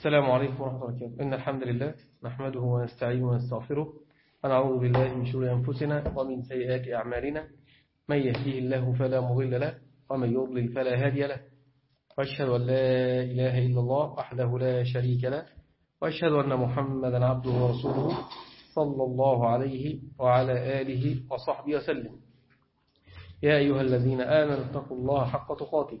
السلام عليكم ورحمة الله وبركاته. إن الحمد لله نحمده ونستعينه ونستغفره. ونعوذ بالله من شرور أنفسنا ومن سيئات أعمالنا. من يهديه الله فلا مضل له ومن يضلل فلا هادي له. وأشهد أن لا إله إلا الله وحده لا شريك له. وأشهد أن محمدا عبده ورسوله صلى الله عليه وعلى آله وصحبه وسلم. يا أيها الذين آمنوا اتقوا الله حق تقاته.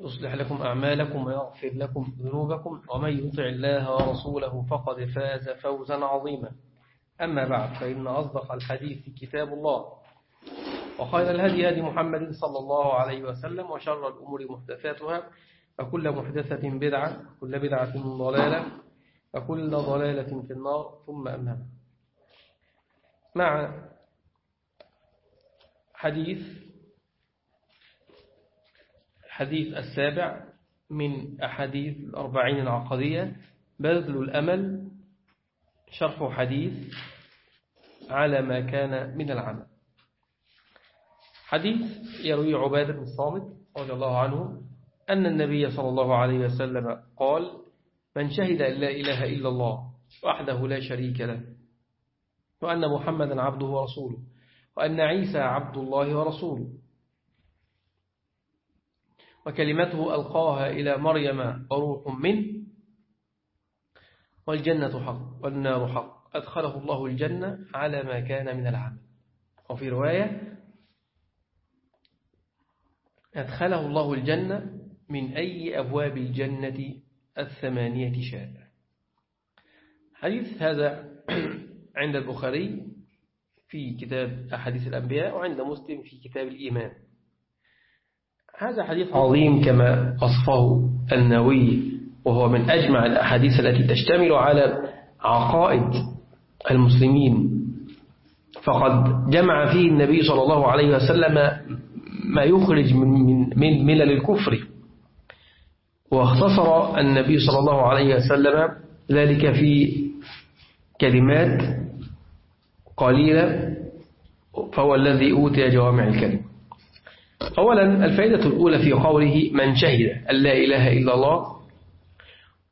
يصلح لكم أعمالكم ويغفر لكم ذنوبكم ومن يطع الله ورسوله فقد فاز فوزا عظيما. أما بعد فإن أصدق الحديث كتاب الله وخير الهدي هدي محمد صلى الله عليه وسلم وشر الأمور محدثاتها وكل محدثة بدعة وكل بدعة ضلالة وكل ضلالة في النار ثم أما مع حديث حديث السابع من أحاديث الأربعين العقدية. بذل الأمل شرح حديث على ما كان من العمل. حديث يروي عبادة بن الصامت رضي الله عنه أن النبي صلى الله عليه وسلم قال من شهد أن لا إله إلا الله وحده لا شريك له وأن محمدا عبده ورسوله وأن عيسى عبد الله ورسوله وكلمته ألقاها إلى مريم وروح منه والجنة حق والنار حق. أدخله الله الجنة على ما كان من العمل. وفي رواية أدخله الله الجنة من أي أبواب الجنة الثمانية شاء حديث هذا عند البخاري في كتاب أحاديث الأنبياء وعند مسلم في كتاب الإيمان. هذا حديث عظيم كما وصفه النووي وهو من أجمع الأحاديث التي تشتمل على عقائد المسلمين. فقد جمع فيه النبي صلى الله عليه وسلم ما يخرج من, من, ملل الكفر. واختصر النبي صلى الله عليه وسلم ذلك في كلمات قليلة فهو الذي أوتي جوامع الكلم. أولا الفائدة الأولى في قوله من شهد أن لا إله إلا الله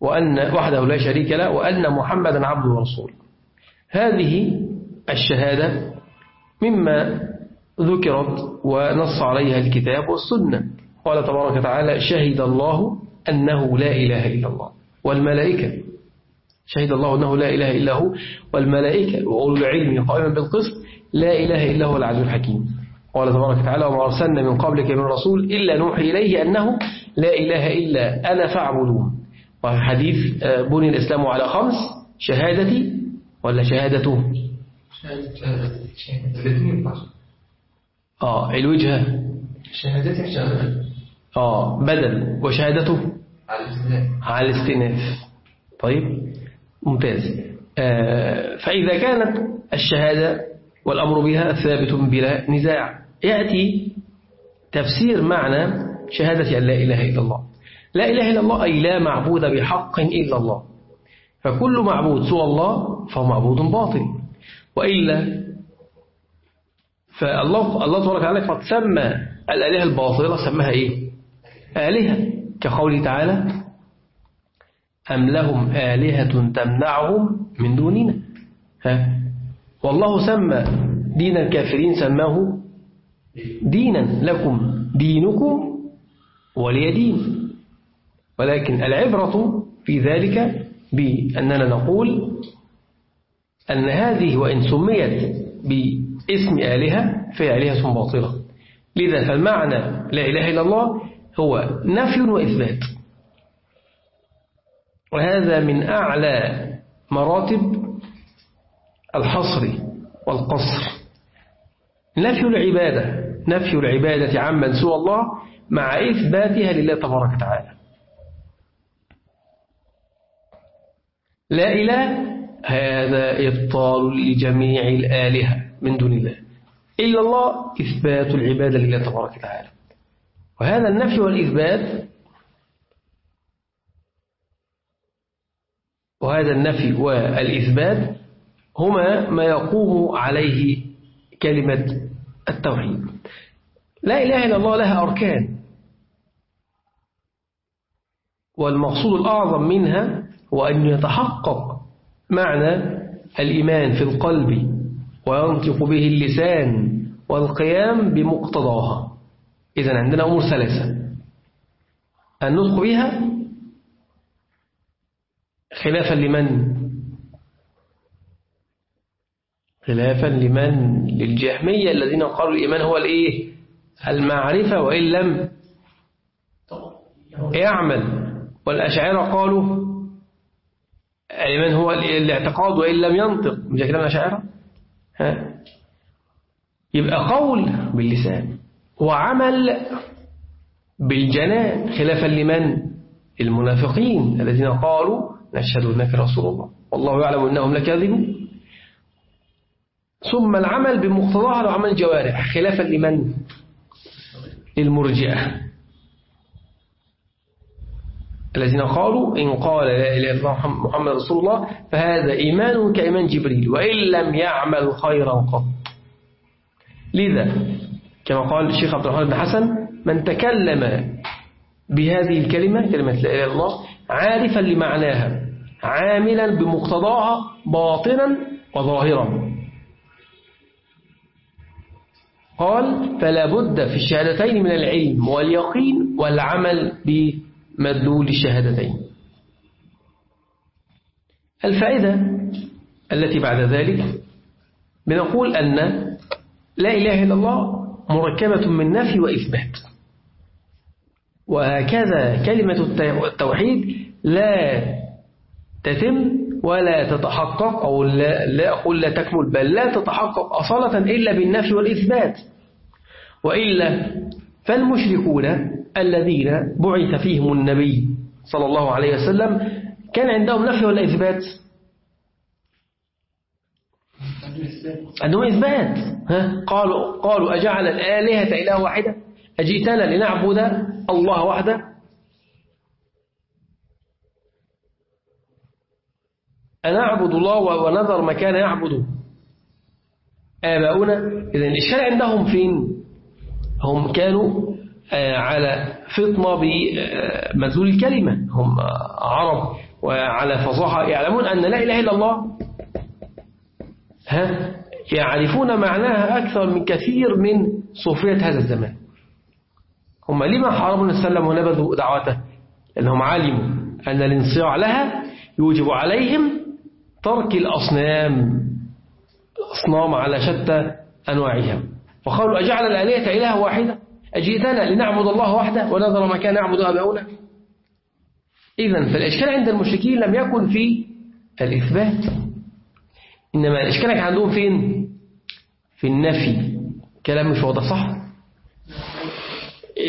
وأن وحده لا شريك له وأن محمدا عبده ورسوله. هذه الشهادة مما ذكرت ونص عليها الكتاب والسنة. قال تبارك وتعالى شهد الله أنه لا إله إلا الله والملائكة. شهد الله أنه لا إله إلا هو والملائكة. وأولو العلم قائما بالقسط لا إله إلا هو العزيز الحكيم. قال تبارك وتعالى وما أرسلنا من قبلك من رسول إلا نوحي إليه أنه لا إله إلا أنا فاعبدون. وفي حديث بني الإسلام على خمس شهادتي ولا شهادته؟ آه الوجهة شهادتي شهادتي؟ آه بدل. وشهادته؟ على الاستئناف. طيب ممتاز. آه فإذا كانت الشهادة والأمر بها ثابت بلا نزاع. يأتي تفسير معنى شهادة أن لا إله إلا الله. لا إله إلا الله أي لا معبود بحق إلا الله. فكل معبود سوى الله فهو معبود باطل. وإلا فالله الله تبارك وتعالى قد سمى الآلهة الباطلة سماها إيه؟ آلهة. كقوله تعالى أم لهم آلهة تمنعهم من دوننا. ها؟ والله سمى دين الكافرين سماه دينا لكم دينكم ولي دين. ولكن العبرة في ذلك بأننا نقول أن هذه وإن سميت باسم آلهة فهي آلهة باطلة. لذا فالمعنى لا إله إلا الله هو نفي وإثبات. وهذا من أعلى مراتب الحصر والقصر. نفي العبادة. نفي العبادة عمن سوى الله مع إثباتها لله تبارك وتعالى. لا إله هذا إبطال لجميع الآلهة من دون الله. إلا الله إثبات العبادة لله تبارك وتعالى. وهذا النفي والإثبات وهذا النفي والإثبات هما ما يقوم عليه كلمة التوحيد. لا إله إلا الله لها أركان. والمقصود الأعظم منها هو أن يتحقق معنى الإيمان في القلب وينطق به اللسان والقيام بمقتضاها. إذا عندنا أمور ثلاثة. النطق بها خلافا لمن؟ خلافا لمن؟ للجهمية الذين قالوا الإيمان هو الإيه؟ المعرفة وإن لم يعمل. والأشاعرة قالوا الإيمان هو الاعتقاد وإن لم ينطق؟ مش كده الأشاعرة؟ ها؟ يبقى قول باللسان وعمل بالجنان خلافا لمن؟ المنافقين الذين قالوا نشهد أنك رسول الله. والله يعلم أنهم لكاذبون. ثم العمل بمقتضاها لو عمل الجوارح خلافا لمن؟ المرجئة الذين قالوا إن قال لا إله إلا الله محمد رسول الله فهذا إيمان كإيمان جبريل وإن لم يعمل خيرا قط. لذا كما قال الشيخ عبد الرحمن بن حسن من تكلم بهذه الكلمة كلمة لا إله إلا الله عارفا لمعناها عاملا بمقتضاها باطنا وظاهرا. قال فلا بد في الشهادتين من العلم واليقين والعمل بمدلول الشهادتين. الفائدة التي بعد ذلك بنقول أن لا إله إلا الله مركبة من نفي وإثبات. وهكذا كلمة التوحيد لا تتم ولا تتحقق أو لا, لا أقول لا تكمل بل لا تتحقق أصالة إلا بالنفي والإثبات. وإلا فالمشركون الذين بعث فيهم النبي صلى الله عليه وسلم كان عندهم نفي ولا إثبات عندهم إثبات. ها؟ قالوا, قالوا أجعل الآلهة إله واحدة؟ أجئتنا لنعبد الله وحده؟ أنا أعبد الله ونظر ما كان يعبد آباؤنا إذن الإشكال عندهم فين؟ هم كانوا على فطنة بمدلول الكلمة. هم عرب وعلى فصاحة. يعلمون أن لا إله إلا الله. ها؟ يعرفون معناها أكثر من كثير من صوفية هذا الزمان. هم لما حاربوا السلام ونبذوا دعوته؟ لأنهم علموا أن الانصياع لها يوجب عليهم ترك الأصنام أصنام على شتى أنواعها. وقالوا أجعل الآلهة إله واحدة؟ أجئتنا لنعبد الله وحده ونظر ما كان يعبد أباؤنا؟ إذا فالإشكال عند المشركين لم يكن في الإثبات. إنما الإشكال عندهم فين في النفي. كلام مش واضح صح؟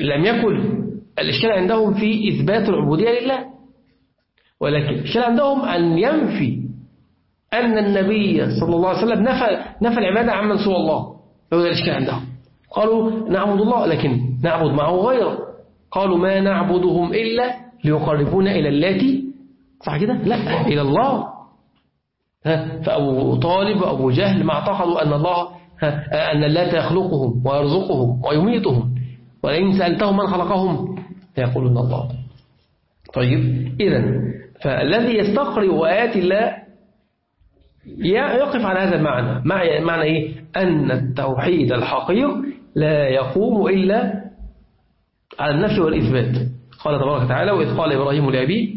لم يكن. الإشكال عندهم في إثبات العبودية لله. ولكن الإشكال عندهم أن ينفي أن النبي صلى الله عليه وسلم نفى, نفى العبادة عمن سوى الله. هو ده الإشكال عندهم. قالوا نعبد الله لكن نعبد معه غيره. قالوا ما نعبدهم إلا ليقربونا إلى اللاتي صح كده؟ لا إلى الله. ها فأبو طالب وأبو جهل ما اعتقدوا أن الله ها أن اللات يخلقهم ويرزقهم ويميتهم. ولئن سألتهم من خلقهم يقولون الله. طيب إذا فالذي يستقرئ آيات الله يقف على هذا المعنى. معنى إيه؟ أن التوحيد الحقيق لا يقوم إلا على النفي والإثبات. قال تبارك وتعالى وإذ قال إبراهيم لأبيه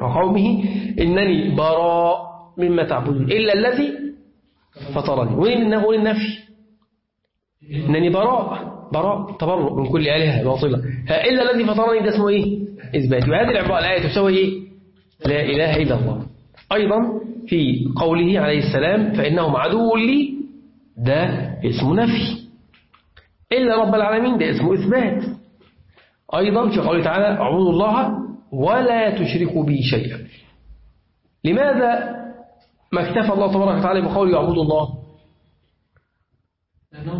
وقومه إنني براء مما تعبدون إلا الذي فطرني. وين النفي إنني براء. براء تبرؤ من كل آلهة باطلة. إلا الذي فطرني ده اسمه إيه؟ إثبات. وهذه العبارة الآية تسوي إيه؟ لا إله إلا الله. أيضا في قوله عليه السلام فإنهم عدو لي ده اسم نفي. إلا رب العالمين ده اسمه إثبات. أيضا في قوله تعالى اعبدوا الله ولا تشركوا به شيئا. لماذا ما اكتفى الله تبارك وتعالى بقول يعبدوا الله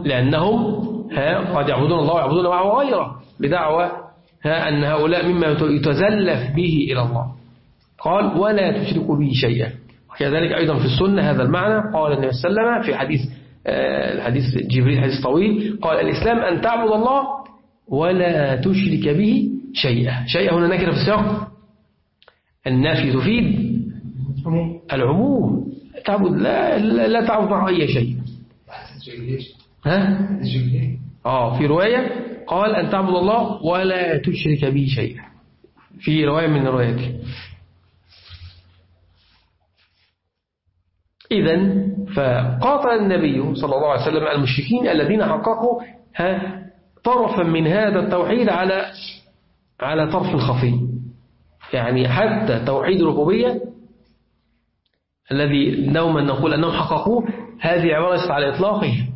لأنهم ها قد يعبدون الله ويعبدون معه غيره بدعوى ها أن هؤلاء مما يتزلف به إلى الله. قال ولا تشركوا به شيئا. وكذلك أيضا في السنة هذا المعنى قال النبي صلى الله عليه وسلم في حديث الحديث جبريل حديث طويل قال الإسلام أن تعبد الله ولا تشرك به شيئا. شيئا هنا نكره في السياق. النافي تفيد العموم. تعبد لا, لا, لا تعبد مع أي شيء. ها؟ آه في رواية قال أن تعبد الله ولا تشرك به شيئا. في رواية من رواياته إذا فقاطع النبي صلى الله عليه وسلم المشركين الذين حققوا طرفا من هذا التوحيد على على طرف خفي يعني حتى توحيد الربوبية الذي دوما نقول أنهم حققوه هذه عبارة على إطلاقه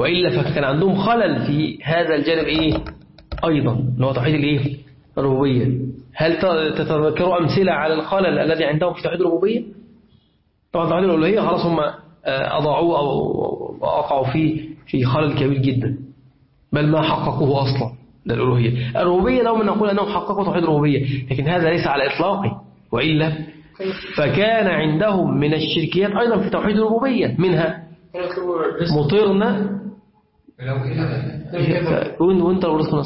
وإلا فكان عندهم خلل في هذا الجانب إيه؟ أيضا اللي هو توحيد الإيه؟ الربوبية. هل تتذكروا أمثلة على الخلل الذي عندهم في توحيد الربوبية؟ طبعا توحيد الألوهية خلاص هم أضاعوه أو وقعوا فيه في خلل كبير جدا. بل ما حققوه أصلا للألوهية الربوبية لو من نقول أنهم حققوا توحيد الربوبية لكن هذا ليس على إطلاقه وإلا فكان عندهم من الشركيات أيضا في توحيد الربوبية منها مطرنا. وانت لو رزق من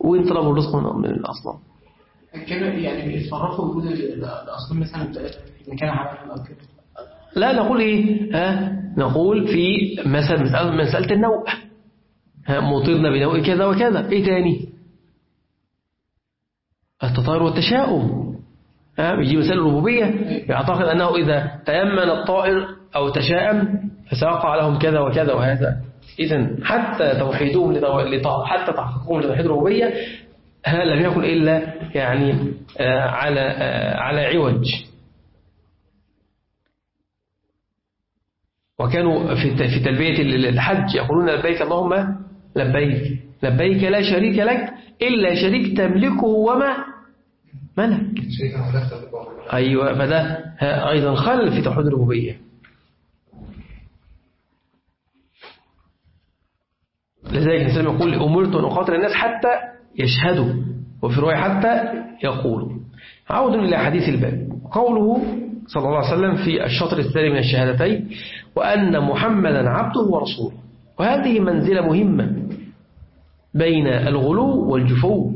وانت لو رزق من الأصنام كانوا يعني يتصرفوا وجود الأصنام مثلا؟ أو كده. لا نقول إيه؟ ها؟ نقول في مثلا مسألة النوء مطرنا بنوء كذا وكذا. إيه تاني؟ التطاير والتشاؤم. بيجي مثال الربوبية. يعتقد أنه إذا تيمن الطائر أو تشاءم فسيقع لهم كذا وكذا وهذا. إذا حتى توحيدهم حتى تحققهم لتوحيد الربوبية لم يكن إلا يعني على على عوج. وكانوا في في تلبية الحج يقولون لبيك اللهم لبيك. لبيك لا شريك لك إلا شريك تملكه وما ملك أيوة فده أيضا خلل في توحيد الربوبية. لذلك الإنسان يقول أمرت أن أقاتل الناس حتى يشهدوا وفي رواية حتى يقولوا. عود إلى حديث الباب. قوله صلى الله عليه وسلم في الشطر الثاني من الشهادتين وأن محمدا عبده ورسوله. وهذه منزلة مهمة بين الغلو والجفو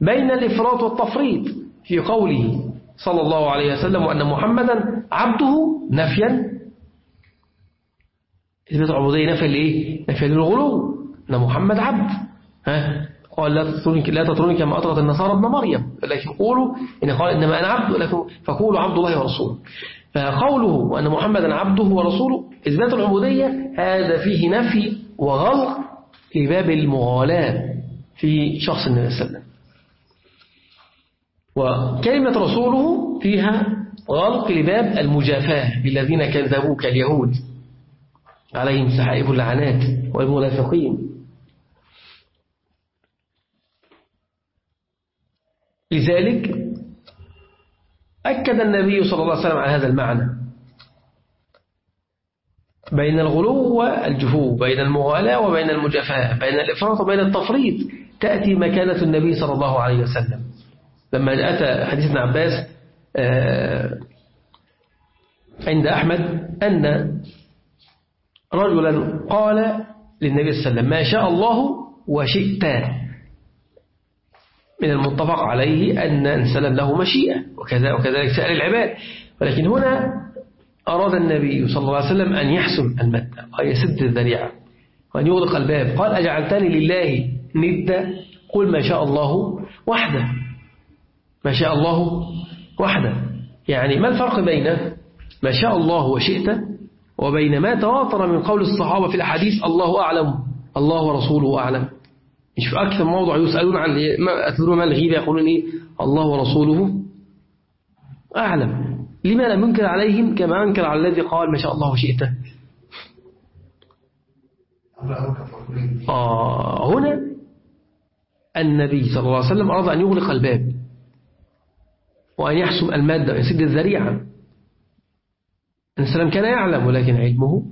بين الإفراط والتفريط في قوله صلى الله عليه وسلم وأن محمدا عبده نفيا. إثبات العبودية نفيا لإيه؟ نفيا للغلو. أن محمد عبد. ها؟ قال لا تطروني لا تطروني كما أطرت النصارى ابن مريم. لكن قولوا إن قال إنما أنا عبد لكن فقولوا عبد الله ورسوله. فقوله وأن محمدا عبده ورسوله إثبات العبودية هذا فيه نفي وغلق لباب المغالاة في شخص النبي صلى الله عليه وسلم. وكلمة رسوله فيها غلق لباب المجافاة بالذين كذبوا كاليهود عليهم سحائب اللعنات والمنافقين لذلك أكد النبي صلى الله عليه وسلم على هذا المعنى. بين الغلو والجفو بين المغالاة وبين المجافاة بين الإفراط وبين التفريط. تأتي مكانة النبي صلى الله عليه وسلم. لما أتى حديث ابن عباس عند أحمد أن رجلا قال للنبي صلى الله عليه وسلم ما شاء الله وشئت. من المتفق عليه أن انسلم له مشيئة وكذا وكذلك سائر العباد. ولكن هنا أراد النبي صلى الله عليه وسلم أن يحسم المد ويسد الذريعة وأن يغلق الباب. قال أجعلتني لله ند؟ قل ما شاء الله وحده. ما شاء الله وحده. يعني ما الفرق بين ما شاء الله وشئت وبين ما تواتر من قول الصحابة في الأحاديث الله أعلم الله ورسوله أعلم مش في أكثر موضوع يسألون عن ما أتذرون ما الغيبة يقولون إيه؟ الله ورسوله أعلم. لما لم ينكر عليهم كما أنكر على الذي قال ما شاء الله وشئت آه هنا النبي صلى الله عليه وسلم أراد أن يغلق الباب وأن يحسم المادة ويسد الذريعة. السلام كان يعلم ولكن علمه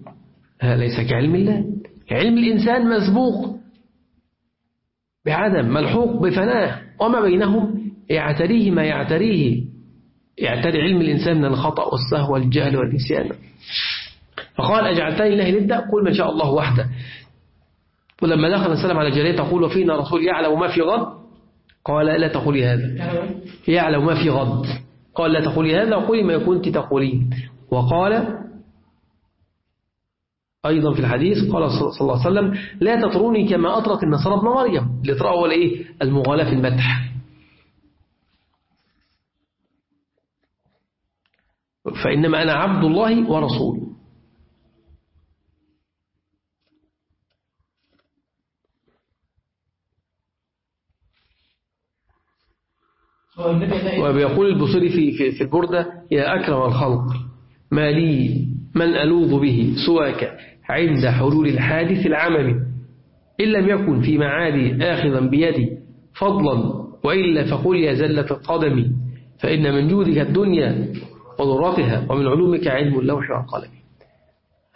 ليس كعلم الله. علم الإنسان مسبوق. بعدم ملحوق بفناه. وما بينهم؟ يعتريه ما يعتريه. يعتري علم الإنسان من الخطأ والسهو والجهل والنسيان. فقال أجعلتني الله نبدأ قل ما شاء الله وحده. ولما دخل السلام على جارية تقول وفينا رسول يعلم ما في غد قال لا تقولي هذا. يعلم ما في غد قال لا تقولي هذا وقولي ما كنت تقولين. وقال أيضا في الحديث قال صلى الله عليه وسلم لا تطروني كما أطرت النصارى ابن مريم. اللي ترأوا إيه المغالاة في المدح. فإنما أنا عبد الله ورسوله وبيقول البصري في, في, في البردة يا أكرم الخلق ما لي من ألوذ به سواك. عند حلول الحادث العممي إن لم يكن في معادي آخذا بيدي فضلا وإلا فقل يا زلة القدم فإن من جودك الدنيا وضرتها ومن علومك علم اللوح والقلم.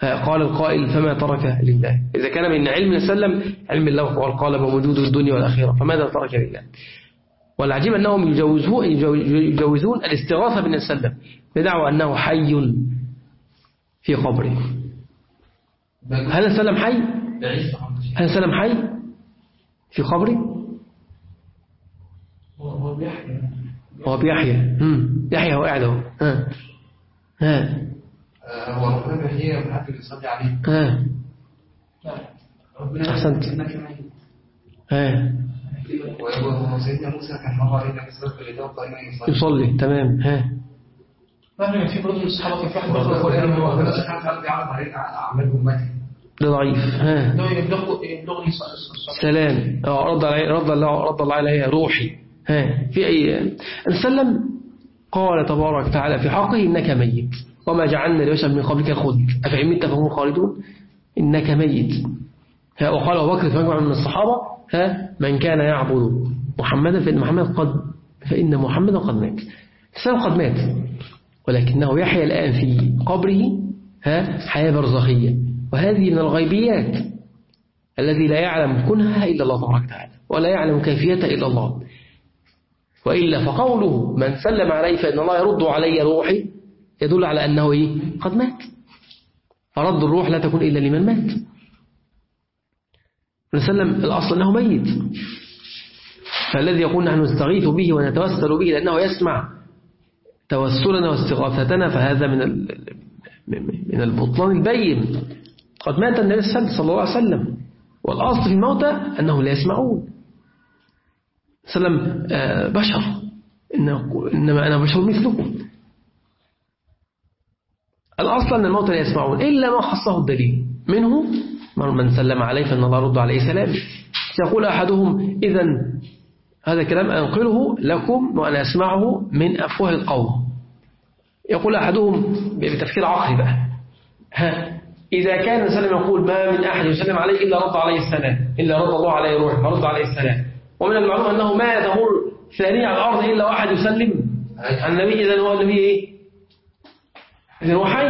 قال القائل فما ترك لله؟ إذا كان من علم سلم علم اللوح والقلم وموجود الدنيا والأخيرة فماذا ترك لله؟ والعجيب أنهم يجوزون الاستغاثة بن سلم بدعوى أنه حي في قبره. هل سلم حي هل سلم حي في قبره هو بيحكي هو بيحيى يحيى هو قاعد اهو ها ها هو ربنا بيحيى من قبل يصلي عليه ها ربنا أحسنت. ها وسيدنا موسى كان مر علينا اللي يصلي يصلي تمام ها فاهم في برضه من الصحابه كان في واحد ربنا برضه ربنا سبحانه وتعالى بيعرض علينا أعمال أمته ده ضعيف ها. سلام. آه، رد علي رد الله رد الله عليها روحي. ها. في أي نسلم قال تبارك وتعالى في حقه إنك ميت. وما جعلنا لبشر من قبلك الخلد أفإن مت فهم خالدون؟ إنك ميت. ها وقال أبو بكر مجمع من الصحابة ها من كان يعبد محمدا فإن محمد قد فإن محمدا قد مات. السلام قد مات. ولكنه يحيا الآن في قبره ها حياة برزخية. وهذه من الغيبيات الذي لا يعلم كنها إلا الله تبارك وتعالى ولا يعلم كيفيتها إلا الله. وإلا فقوله من سلم علي فإن الله يرد علي روحي يدل على أنه إيه؟ قد مات. فرد الروح لا تكون إلا لمن مات. نسلم الأصل أنه ميت. فالذي يقول نحن نستغيث به ونتوسل به لأنه يسمع توسلنا واستغاثتنا فهذا من من البطلان البين. قد مات النبي صلى الله عليه وسلم. والأصل في الموتى أنهم لا يسمعون. سلم آه، بشر. إنما أنا بشر مثلكم. الأصل أن الموتى لا يسمعون إلا ما خصه الدليل. منه من سلم عليه فإن الله رد عليه سلام يقول أحدهم إذا هذا كلام أنقله لكم وأنا أسمعه من أفواه القوم. يقول أحدهم بتفكير عقلي بقى. ها إذا كان سلم يقول ما من أحد يسلم عليه إلا رد عليه السلام إلا رد الله عليه روح فرد عليه السلام ومن المعلوم أنه ما تمر ثانية على الأرض إلا واحد يسلم. النبي إذا هو النبي إيه؟ إذا هو حي.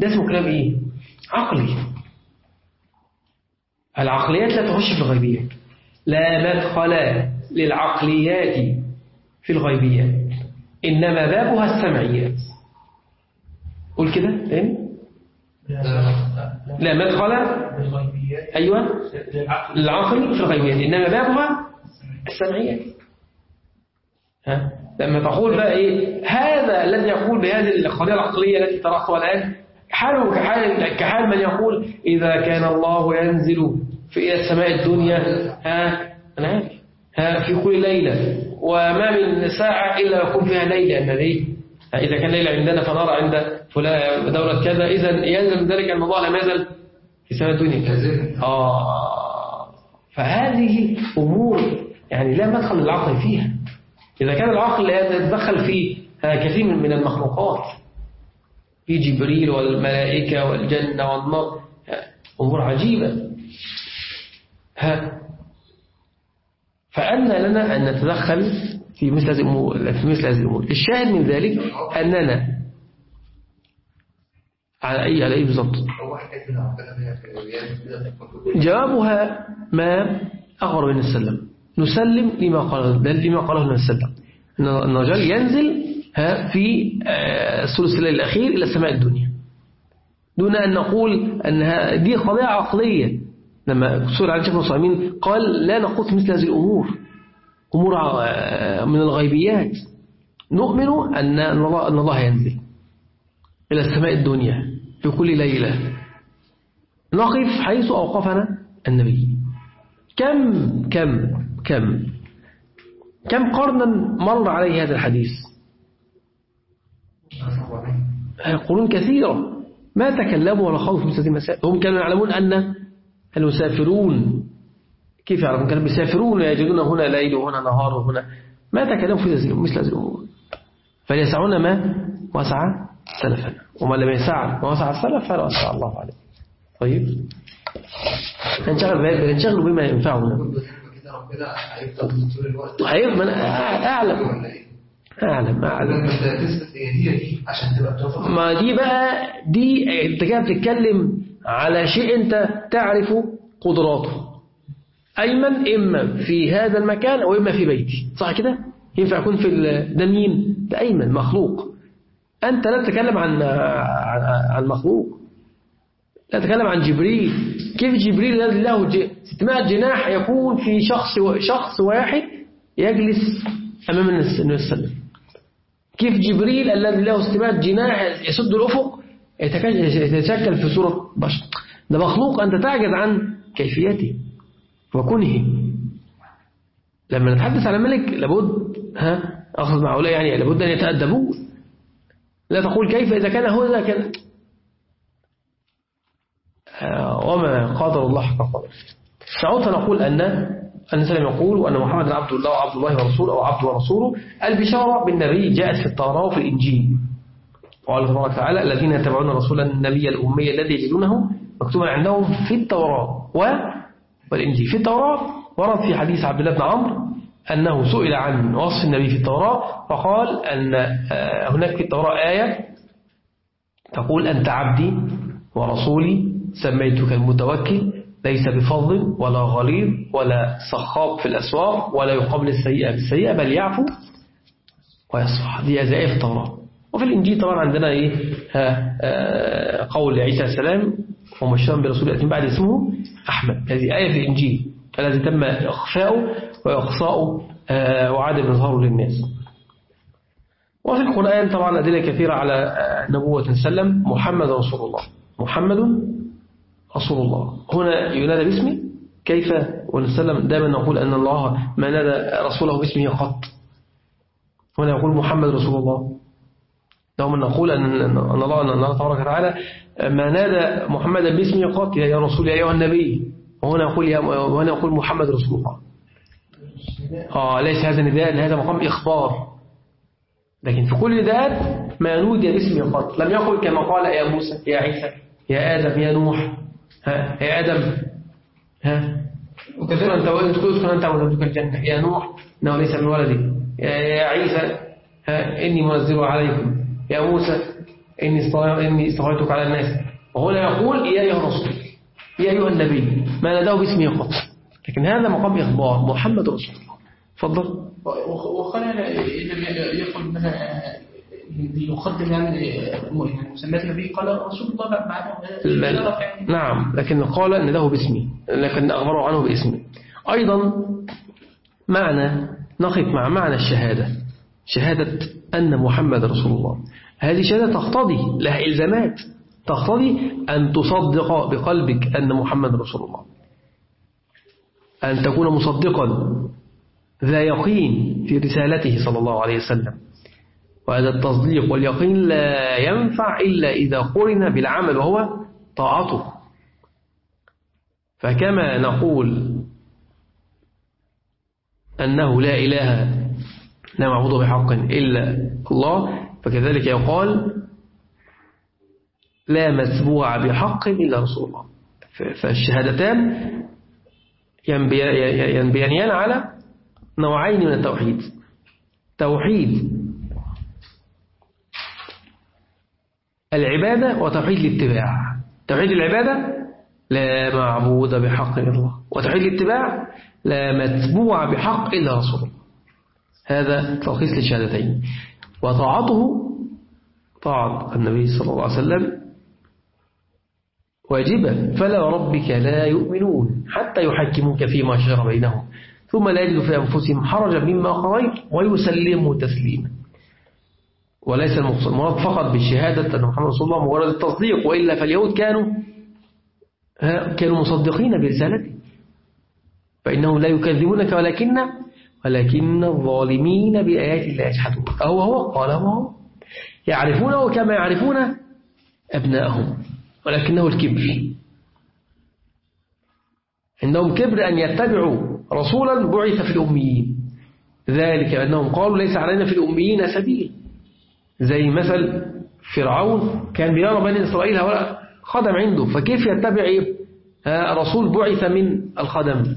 ده اسمه كلام إيه؟ عقلي. العقليات لا تخش في الغيبيات لا مدخل للعقليات في الغيبيات إنما بابها السمعيات. قول كده تاني؟ لا. مدخل أيوة. للعقل في الغيبيات إنما بابها السمعيات ها؟ لما تقول بقى إيه؟ هذا الذي يقول بهذه القضية العقلية التي طرحتها الآن حاله كحال, كحال من يقول إذا كان الله ينزل في السماء الدنيا ها؟ أنا عارف. ها؟ في كل ليلة. وما من ساعة إلا يكون فيها ليلة. ليه؟ إذا كان ليلة عندنا فنرى عند فلان دولة كذا إذا يلزم ذلك الله لم يزل في سماء الدنيا آه فهذه أمور يعني لا مدخل للعقل فيها. إذا كان العقل لا يتدخل في كثير من المخلوقات في جبريل والملائكة والجنة والنار أمور عجيبة. ها فأن لنا أن نتدخل في مثل هذه الأمور في مثل هذه الأمور. الشاهد من ذلك أننا على أي على أي بالظبط جوابها ما أخبر بن السلام نسلم لما قال لما قاله النبي صلى الله عليه وسلم. أن الرجل ينزل ها في آه، ثلث الليل الأخير إلى السماء الدنيا. دون أن نقول أنها دي قضية عقلية. لما سئل عن شيخ المصعمين قال لا نقول مثل هذه الأمور. أمور آه، من الغيبيات. نؤمن أن الله, أن الله ينزل إلى السماء الدنيا. في كل ليلة. نقف حيث أوقفنا النبي. كم كم كم كم قرنا مر عليه هذا الحديث؟ قرون كثيرة. ما تكلموا ولا في مثل هذه المسائل هم كانوا يعلمون أن المسافرون كيف يعلمون كانوا بيسافرون ويجدون هنا ليل وهنا نهار وهنا. ما تكلموا في مثل هذه الأمور فليسعون ما وسع سلفنا وما لم يسع ما وسع السلف فلا وسع الله عليه. طيب. ننشغل بما ينفعنا ما أنا أعلم؟ أعلم أعلم. ما دي بقى دي أنت كده بتتكلم على شيء أنت تعرف قدراته. أيمن إما في هذا المكان أو إما في بيتي. صح كده؟ ينفع يكون في ده مين؟ ده أيمن مخلوق. أنت لا تتكلم عن عن, مخلوق. لا تتكلم عن جبريل. كيف جبريل الذي له ج- 600 جناح يكون في شخص شخص واحد يجلس أمام النبي وسلم؟ كيف جبريل الذي له 600 جناح يسد الأفق يتشكل في صورة بشر؟ ده مخلوق. أنت تعجز عن كيفيته وكنه لما نتحدث على ملك لابد ها أخذ مع هؤلاء يعني لابد أن يتأدبون. لا تقول كيف إذا كان هو ذا كان آه، وما قدر الله حق قدره. سعود نقول أن أن سلم يقول وأن محمد عبد الله وعبد الله ورسوله أو عبد ورسوله البشارة بالنبي جاءت في التوراة وفي الإنجيل. قال تبارك وتعالى الذين يتبعون الرسول النبي الأمي الذي يجدونه مكتوبا عندهم في التوراة والإنجيل. في التوراة ورد في حديث عبد الله بن عمرو أنه سئل عن وصف النبي في التوراة فقال أن آه، هناك في التوراة آية تقول أنت عبدي ورسولي سميتك المتوكل ليس بفضل ولا غليظ ولا صخاب في الأسواق ولا يقابل السيئة بالسيئة بل يعفو ويصفح. دي أزائي في التوراة. وفي الإنجيل طبعا عندنا إيه؟ آه، قول عيسى السلام ومشرا برسول يأتي بعد اسمه أحمد. هذه آية في الإنجيل. الذي تم إخفاؤه وإقصاؤه آه، وعدم إظهاره للناس. وفي القرآن طبعا أدلة كثيرة على آه، نبوة سلم محمد رسول الله. محمد رسول الله. هنا ينادى باسمه كيف ونسلم؟ دائما نقول أن الله ما نادى رسوله باسمه قط. هنا يقول محمد رسول الله. دوما نقول أن الله أن الله تبارك وتعالى ما نادى محمدا باسمه قط. يا رسول يا أيها النبي. وهنا يقول وهنا يقول محمد رسول الله. آه ليس هذا نداء هذا مقام إخبار. لكن في كل نداءات ما نودي باسمه قط لم يقل كما قال يا موسى يا عيسى يا آدم يا نوح. ها يا آدم. ها. وكثيرا أنت تدخل أنت وزوجك الجنة. يا نوح إنه ليس من ولدي. يا, عيسى ها إني منزل عليكم. يا موسى إني اصطفيتك على الناس. وهنا يقول يا أيها الرسول يا أيها النبي ما ناداه باسمه قط لكن هذا مقام إخبار. محمد رسول الله. تفضل. وقال لم يقل مثلا يقدم يعني يعني مسميات النبي قال رسول الله بعد بل نعم لكن قال أن له باسمه لكن أخبره عنه باسمه أيضا معنى نقف مع معنى الشهادة. شهادة أن محمد رسول الله. هذه شهادة تقتضي لها إلزامات. تقتضي أن تصدق بقلبك أن محمد رسول الله. أن تكون مصدقا ذا يقين في رسالته صلى الله عليه وسلم. وهذا التصديق واليقين لا ينفع إلا إذا قرن بالعمل وهو طاعته. فكما نقول أنه لا إله لا معبود بحق إلا الله فكذلك يقال لا مسبوع بحق إلا رسول الله. فالشهادتان ينبيانيان على نوعين من التوحيد. توحيد العبادة وتوحيد الاتباع. توحيد العبادة لا معبود بحق إلا الله. وتوحيد الاتباع لا متبوع بحق إلا رسول الله هذا تلخيص للشهادتين. وطاعته طاعة النبي صلى الله عليه وسلم واجبة. فلا ربك لا يؤمنون حتى يحكموك فيما شجر بينهم. ثم لا يجدوا في أنفسهم حرجا مما قضيت ويسلموا تسليما. وليس المراد فقط بالشهادة أن محمد رسول الله مجرد التصديق وإلا فاليهود كانوا كانوا مصدقين برسالته. فإنهم لا يكذبونك ولكن ولكن الظالمين بآيات الله يجحدون. أهو هو قال هو يعرفونه كما يعرفون أبنائهم ولكنه الكبر. عندهم كبر أن يتبعوا رسولا بعث في الأميين. ذلك أنهم قالوا ليس علينا في الأميين سبيل. زي مثل فرعون كان بيرى بني إسرائيل هؤلاء خدم عنده فكيف يتبع رسول بعث من الخدم؟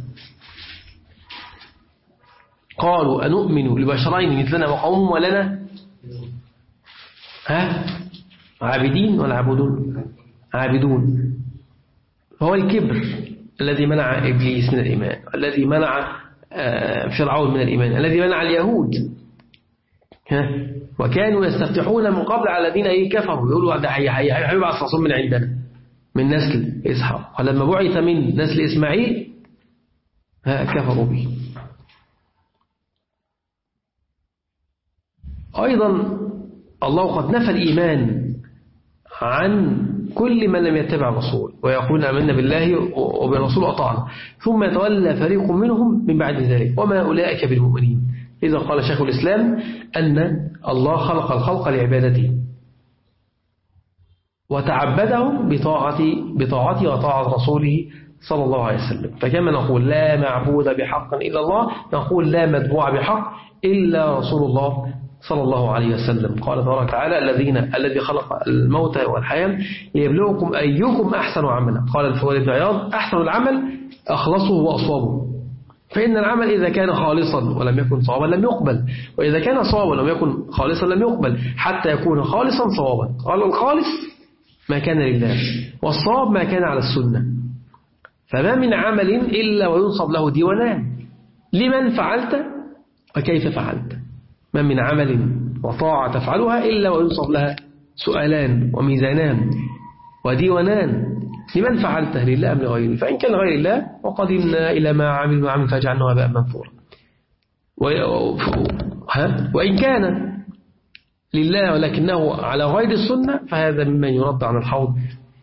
قالوا أنؤمن لبشرين مثلنا وقوم ولنا؟ ها؟ عابدين ولا عبدون عابدون. هو الكبر الذي منع إبليس من الإيمان الذي منع فرعون من الإيمان الذي منع اليهود. وكانوا يستفتحون من قبل على الذين كفروا. يقولوا ده هيبعث رسول من عندنا من نسل إسحاق. ولما بعث من نسل إسماعيل كفروا به. أيضا الله قد نفى الإيمان عن كل من لم يتبع الرسول ويقول آمنا بالله وبالرسول أطعنا. ثم يتولى فريق منهم من بعد ذلك وما أولئك بالمؤمنين. إذا قال شيخ الإسلام أن الله خلق الخلق لعبادته. وتعبدهم بطاعة بطاعته وطاعة رسوله صلى الله عليه وسلم. فكما نقول لا معبود بحق إلا الله نقول لا مدبوع بحق إلا رسول الله صلى الله عليه وسلم. قال تبارك تعالى الذين الذي خلق الموت والحياة ليبلوكم أيكم أحسن عملا. قال الفوائد بن عياض أحسن العمل أخلصه وأصوابه. فإن العمل إذا كان خالصا ولم يكن صوابا لم يقبل. وإذا كان صوابا ولم يكن خالصا لم يقبل. حتى يكون خالصا صوابا. قال الخالص ما كان لله والصواب ما كان على السنة. فما من عمل إلا وينصب له ديوانان. لمن فعلت؟ وكيف فعلت؟ ما من عمل وطاعة تفعلها إلا وينصب لها سؤالان وميزانان وديوانان. لمن فعلته؟ لله أم لغيره؟ فإن كان غير الله وقدمنا إلى ما عمل وعمل فجعلنا هباء منثورا. وإن كان لله ولكنه على غير السنة فهذا ممن يرد عن الحوض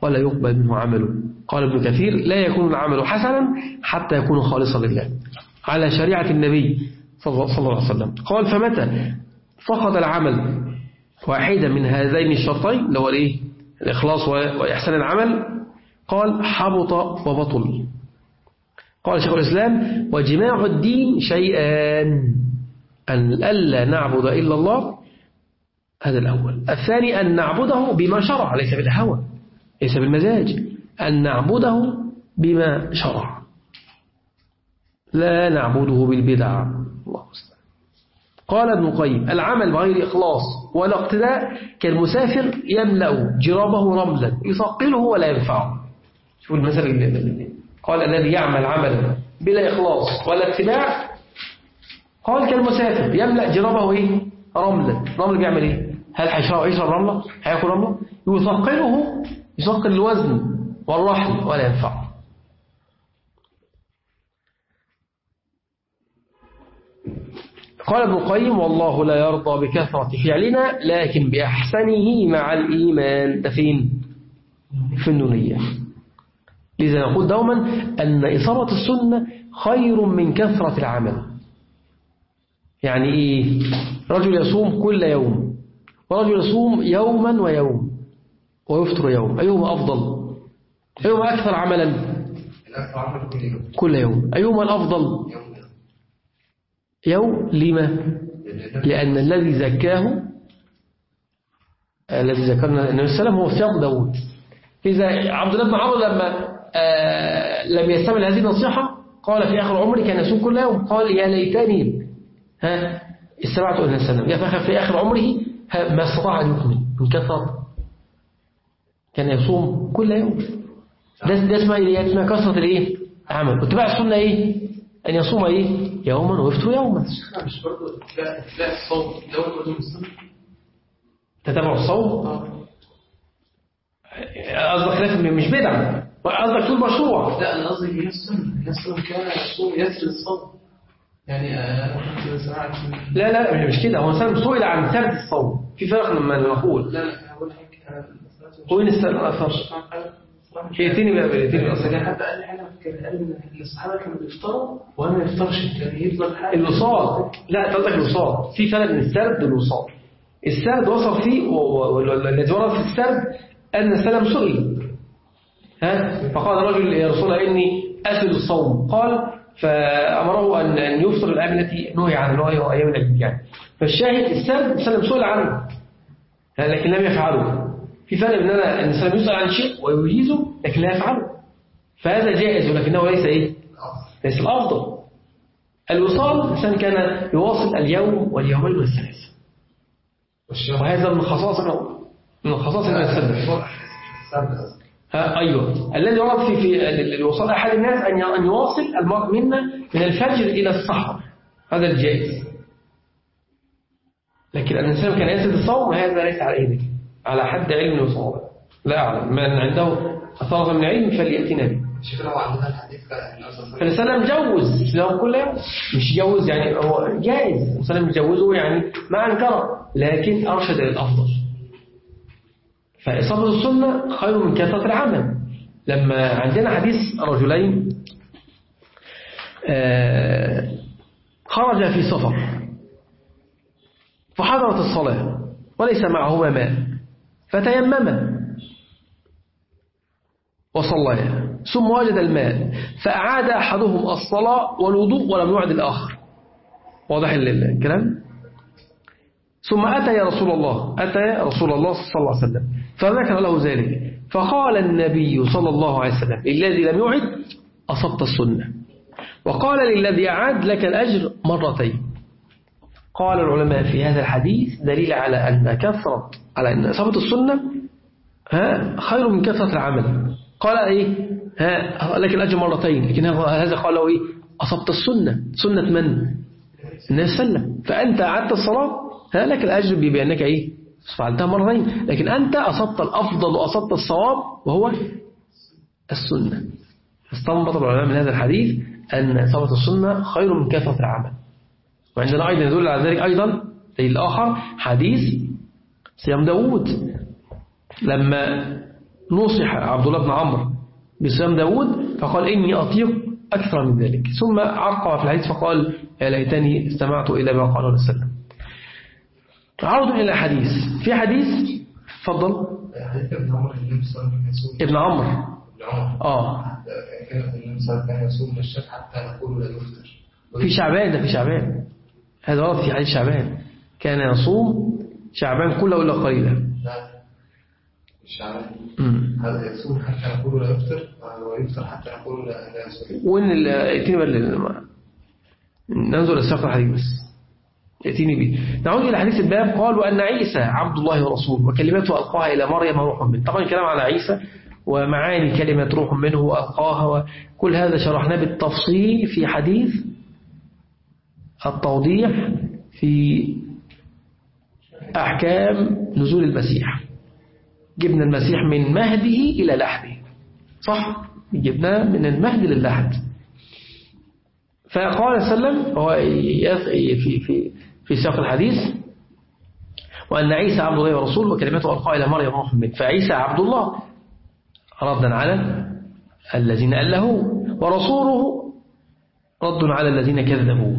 ولا يقبل منه عمله. قال ابن كثير لا يكون العمل حسنا حتى يكون خالصا لله. على شريعة النبي صلى الله عليه وسلم. قال فمتى؟ فقد العمل. واحدا من هذين الشرطين اللي هو الإيه؟ الإخلاص وإحسان العمل. قال حبط وبطل. قال شيخ الإسلام وجماع الدين شيئان. أن ألا نعبد إلا الله. هذا الأول. الثاني أن نعبده بما شرع. ليس بالهوى ليس بالمزاج. أن نعبده بما شرع. لا نعبده بالبدع. الله قال ابن القيم العمل بغير إخلاص ولا اقتداء كالمسافر يملأ جرابه رملا يثقله ولا ينفعه. شوف المثل قال الذي يعمل عملا بلا إخلاص ولا اتباع قال كالمسافر يملأ جرابه إيه؟ رملا. رمل بيعمل إيه؟ هل هيشرب رملة؟ هياكل رملة؟ يثقله يثقل الوزن والرحل ولا ينفعه. قال ابن القيم والله لا يرضى بكثرة فعلنا لكن بأحسنه مع الإيمان. ده فين في النونية. لذا نقول دوما أن إصابة السنة خير من كثرة العمل. يعني إيه؟ رجل يصوم كل يوم ورجل يصوم يوما ويوم ويفطر يوم. أيهما أفضل؟ أيهما أكثر عملا؟ كل يوم. أيهما الأفضل؟ يوم لما؟ لأن الذي زكاه الذي ذكرنا النبي وسلم هو صيام داود. إذا عبد الله بن عمرو لما آه لم يستمع هذه النصيحة قال في آخر عمري كان يصوم كل يوم. قال يا ليتني ها استمعت إلى السلام يا فخر في آخر عمره ما استطاع أن يكمل من كثر. كان يصوم كل يوم. ده اسمها كثرة الإيه؟ عمل واتباع السنة إيه؟ أن يصوم إيه؟ يوما ويفطر يوما. مش برضه لا لا الصوم لو بدون السنة تتابع الصوم؟ قصدك خلاف مش بدعة. قصدك تقول مشروع. لا أنا قصدي هي السنة. هي السنة كان يصوم يسر الصوم. يعني آه، أنا من- لا لا مش كده. هو سلم سئل عن سرد الصوم. في فرق لما نقول. لا لا هقول لك أنا سمعت وين الأثر ائتني بقى بس بالأثر كان حد قال لي حاجة كان قال إن الصحابه كانوا بيفطروا وأنا ما يفطرش كان يفضل حاجة. الوصال لا قصدك الوصال في فرق بين السرد والوصال السرد وصف فيه والذي ورد في السرد أن سلم سئل. ها؟ فقال رجل يا رسول الله إني أسد الصوم. قال فأمره أن أن يفطر الأيام التي نهي عن نهي وأيام العيد يعني. فالشاهد السرد سلم سئل عنه. لكن لم يفعله. في فرق أنا أن سلم يسأل عن شيء ويجيزه لكن لا يفعله. فهذا جائز ولكنه ليس إيه؟ ليس الأفضل. الوصال الإنسان كان يواصل اليوم واليومين والثلاثة والشهر وهذا من خصائص من خصائص عليه وسلم ها أيوه. الذي ورد في في ال- الوصال أحد الناس ي- أن يواصل المرء منا من الفجر إلى السحر. هذا الجائز. لكن الإنسان كان يسد الصوم وهذا ليس على إيدك على حد علم وصواب لا أعلم. من عنده أثار من علم فليأتنا به وسلم جوز. له كل يوم مش جوز يعني هو جائز. وسلم جوزه يعني ما أنكره لكن أرشد إلى الأفضل. فإصابة السنة خير من كثرة العمل. لما عندنا حديث رجلين آه، خرج في سفر فحضرت الصلاة وليس معهما ماء فتيمما وصليا ثم وجد الماء فأعاد أحدهم الصلاة والوضوء ولم يعد الآخر. واضح ال- الكلام؟ ثم أتى يا رسول الله أتى رسول الله صلى الله عليه وسلم فذكر له ذلك. فقال النبي صلى الله عليه وسلم الذي لم يعد أصبت السنة. وقال للذي أعاد لك الأجر مرتين. قال العلماء في هذا الحديث دليل على أن كثرة على أن إصابة السنة ها خير من كثرة العمل. قال إيه؟ ها لك الأجر مرتين لكن هذا قال له إيه؟ أصبت السنة. سنة من؟ النبي صلى الله عليه وسلم. فأنت أعدت الصلاة ها لك الأجر بأنك إيه؟ فعلتها مرتين. لكن أنت أصبت الأفضل وأصبت الصواب وهو السنة. استنبط العلماء من هذا الحديث أن إصابة السنة خير من كثرة العمل. وعندنا أيضا يدل على ذلك أيضا دليل آخر حديث صيام داود لما نصح عبد الله بن عمرو بصيام داود فقال إني أطيق أكثر من ذلك. ثم عقب في الحديث فقال يا ليتني استمعت إلى ما قال الله. وسلم عود إلى الحديث في حديث حديث ابن عمر الله الله يفطر في شعبان ده في شعبان. هذا في حديث شعبان. كان يصوم شعبان كله إلا قليلا لا. الشعبان. هذا يصوم حتى نقول لا يفطر؟ ويفطر حتى نقول لا يصوم وإن ائتني بل ننظر الحديث بس. ائتني به نعود إلى حديث الباب. قال وأن عيسى عبد الله ورسوله وكلمته ألقاها إلى مريم روح منه. طبعا الكلام على عيسى ومعاني كلمة روح منه وألقاها وكل هذا شرحناه بالتفصيل في حديث التوضيح في أحكام نزول المسيح. جبنا المسيح من مهده إلى لحده. صح؟ جبناه من المهد للحد فقال سلم هو في في في سياق الحديث وأن عيسى عبد الله ورسوله وكلمته ألقى إلى مريم منه فعيسى عبد الله ردا على الذين ألهوا ورسوله رد على الذين كذبوا.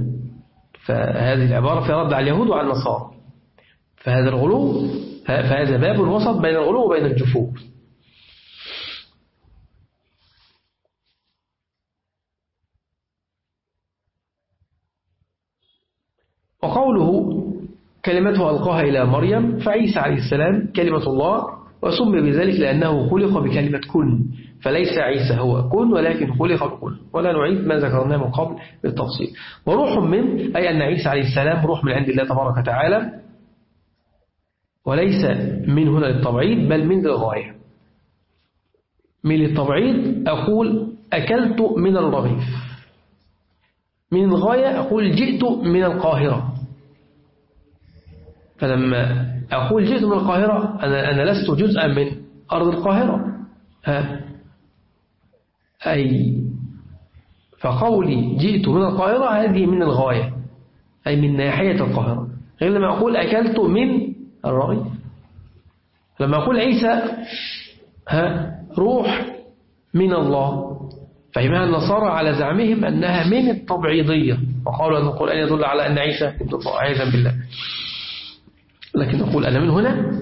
فهذه العبارة في رد على اليهود وعلى النصارى. فهذا الغلو فهذا باب وسط بين الغلو وبين الجفور وقوله كلمته ألقاها إلى مريم فعيسى عليه السلام كلمة الله وسمي بذلك لأنه خلق بكلمة كن فليس عيسى هو كن ولكن خلق بكن ولا نعيد ما ذكرناه من قبل بالتفصيل وروح من أي أن عيسى عليه السلام روح من عند الله تبارك وتعالى وليس من هنا للتبعيد بل من للغاية من التبعيض أقول أكلت من الرغيف من الغاية أقول جئت من القاهرة. فلما أقول جئت من القاهرة أنا, أنا لست جزءا من أرض القاهرة. ها؟ أي فقولي جئت من القاهرة هذه من الغاية أي من ناحية القاهرة. غير لما أقول أكلت من الرغيف لما أقول عيسى ها روح من الله. فهمها النصارى على زعمهم أنها من التبعيضية. وقالوا أن القرآن يدل على أن عيسى ابن الله عياذا بالله. لكن نقول أنا من هنا؟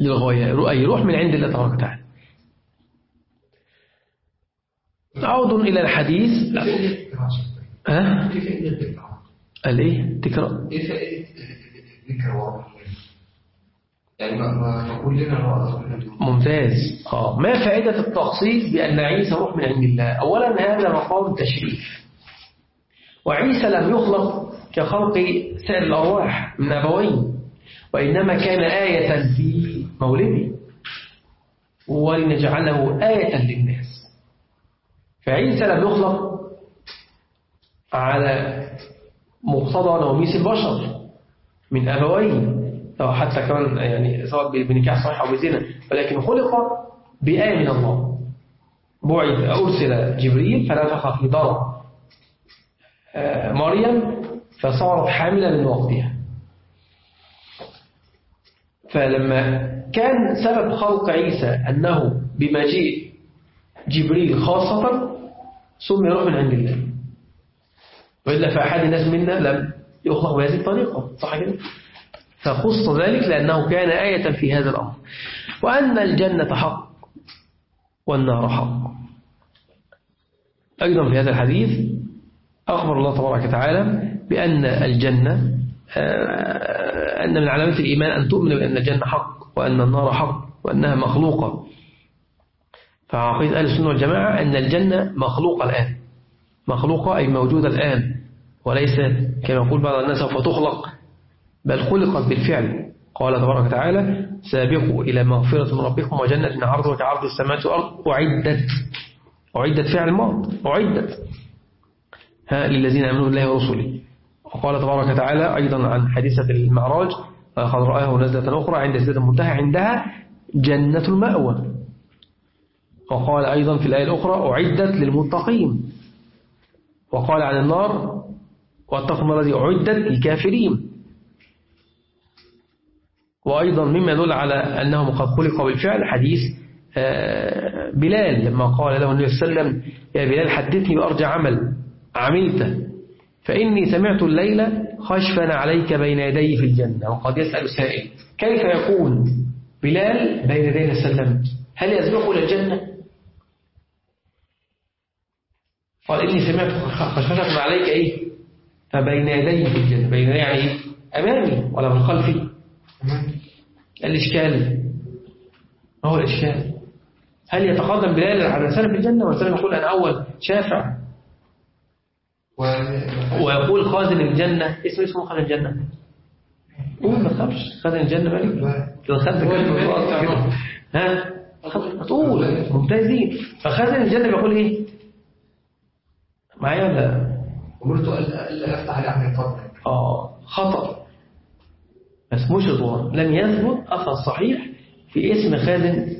للغاية أي روح من عند الله تبارك وتعالى. عود إلى الحديث. لا ها قال إيه؟ تكرار إيه فائدة الذكر ورا يعني ممتاز. آه. ما فائدة التخصيص بأن عيسى روح من عند الله؟ أولا هذا مقام تشريف. وعيسى لم يخلق كخلق سائر الأرواح من أبوين وإنما كان آية في مولده ولنجعله آية للناس. فعيسى لم يخلق على مقتضى نوميس البشر من أبوين حتى كمان يعني سواء بنكاح صحيح أو بزنا ولكن خلق بآية من الله. بعث أرسل جبريل فنفخ في ضرع آه، مريم فصارت حاملة من وقتها. فلما كان سبب خلق عيسى أنه بمجيء جبريل خاصة سمي روح من عند الله. وإلا فأحد الناس منا لم يخلق بهذه الطريقة صح كده؟ فخص ذلك لأنه كان آية في هذا الأمر. وأن الجنة حق والنار حق. أيضا في هذا الحديث أخبر الله تبارك وتعالى بأن الجنة آه، أن من علامات الإيمان أن تؤمن بأن الجنة حق وأن النار حق وأنها مخلوقة. فعقيدة أهل السنة والجماعة أن الجنة مخلوقة الآن. مخلوقة أي موجودة الآن. وليس كما يقول بعض الناس سوف تخلق. بل خلقت بالفعل. قال تبارك وتعالى سابقوا إلى مغفرة من ربكم وجنة عرضها كعرض السماوات والأرض أعدت. أعدت فعل ماض أعدت. ها للذين آمنوا بالله ورسله. وقال تبارك وتعالى أيضا عن حادثة المعراج قد رآه نزلة أخرى عند سيدة المنتهى عندها جنة المأوى. وقال أيضا في الآية الأخرى أعدت للمتقين. وقال عن النار واتقوا النار الذي أعدت للكافرين. وأيضا مما يدل على أنهم قد خلقوا بالفعل حديث آه، بلال لما قال له النبي صلى الله عليه وسلم يا بلال حدثني بأرجع عمل عملت فإني سمعت الليلة خشفا عليك بين يدي في الجنة. وقد يسأل سائل كيف يكون بلال بين يدي وسلم؟ هل يسبق إلى الجنة؟ قال إني سمعت خشفة عليك إيه؟ فبين يدي في الجنة. بين يعني أمامي ولا من خلفي؟ الإشكال. ما هو الإشكال؟ هل يتقدم بلال على في الجنة؟ سنة يقول أنا أول شافع. ويقول خازن الجنة. اسمه اسمه خازن الجنة. قول ما تخافش. خازن الجنة بالك لو خدت كلمة ها؟ تقول ممتازين. فخازن الجنة بيقول إيه؟ معايا ولا؟ أمرت ألا أفتح عليه عن فضلك. آه خطأ. اسموش رضوان لم يثبت أثر صحيح في اسم خازن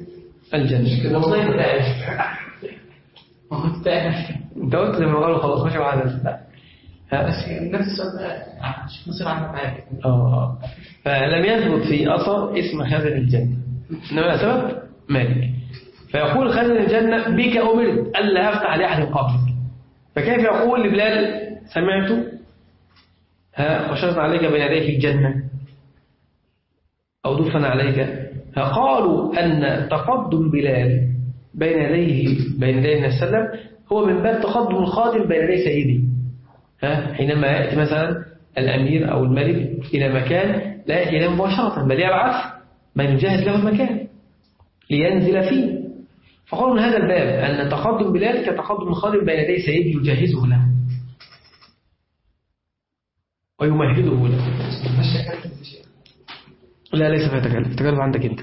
الجنة. والله ما انت قلت زي ما قالوا خلاص ماشي معانا. لا؟ بس نفس السؤال. عشان نصير عنه معاك آه. فلم يثبت في أثر اسم خازن الجنة. إنما سبب؟ مالك. فيقول خازن الجنة بك أمرت ألا أفتح لأحد قبلك. فكيف يقول لبلال سمعت؟ ها خشرت عليك بين يدي في الجنة. أو دفن عليك ها قالوا أن تقدم بلال بين يديه بين يدي النبي صلى الله عليه وسلم هو من باب تقدم الخادم بين يدي سيدي. ها؟ حينما يأتي مثلا الأمير أو الملك إلى مكان لا يأتي إليه مباشرة بل يبعث من يجهز له المكان لينزل فيه. فقالوا من هذا الباب أن تقدم بلال كتقدم الخادم بين يدي سيدي يجهزه له. ويمهده له. لا ليس فيها تكلف. تكلف عندك النبي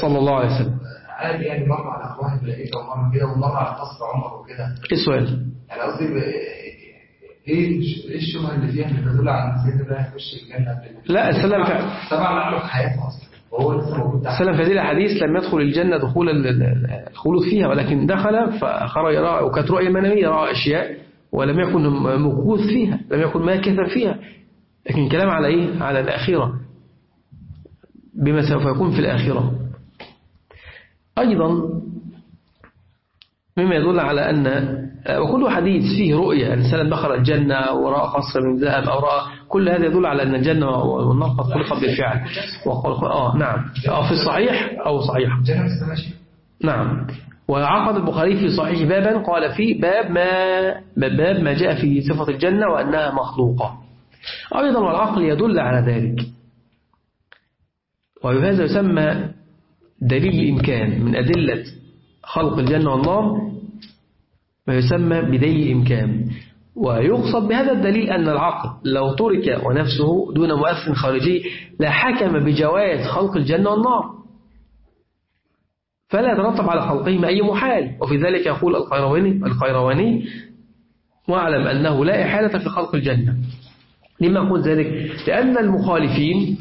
صلى الله عليه وسلم. قال يعني مرة على أخوان لقيته ومرة كده ومرة على قصر عمر وكده. إيه السؤال؟ يعني قصدي إيه إيه الشبهة اللي فيها؟ اللي تدل على ان سيدنا ده هيخش الجنه؟ لا السلام طبعا عمله في حياته أصلا. وهو لسه موجود تحت. السلام في هذه الحديث لم يدخل الجنة دخول ال- ال- الخلود فيها ولكن دخل فخرج رأى وكانت رؤية منامية رأى أشياء ولم يكن مكوث فيها لم يكن ماكثا فيها. لكن كلام على إيه؟ على الآخرة بما سوف يكون في الآخرة أيضا مما يدل على أن وكل حديث فيه رؤية أن سلم دخل الجنة ورأى قصر من ذهب أو رأى كل هذا يدل على أن الجنة والنار قد خلقت بالفعل. وقال آه نعم. أو في الصحيح أو صحيح؟ نعم. وعقد البخاري في صحيح بابا قال فيه باب ما باب ما جاء في صفة الجنة وأنها مخلوقة. أيضا والعقل يدل على ذلك. وهذا يسمى دليل الإمكان من أدلة خلق الجنة والنار ما يسمى بدليل الإمكان ويقصد بهذا الدليل أن العقل لو ترك ونفسه دون مؤثر خارجي لحكم بجواز خلق الجنة والنار. فلا يترتب على خلقهما أي محال. وفي ذلك يقول القيرواني, القيرواني واعلم أنه لا إحالة في خلق الجنة. لما أقول ذلك؟ لأن المخالفين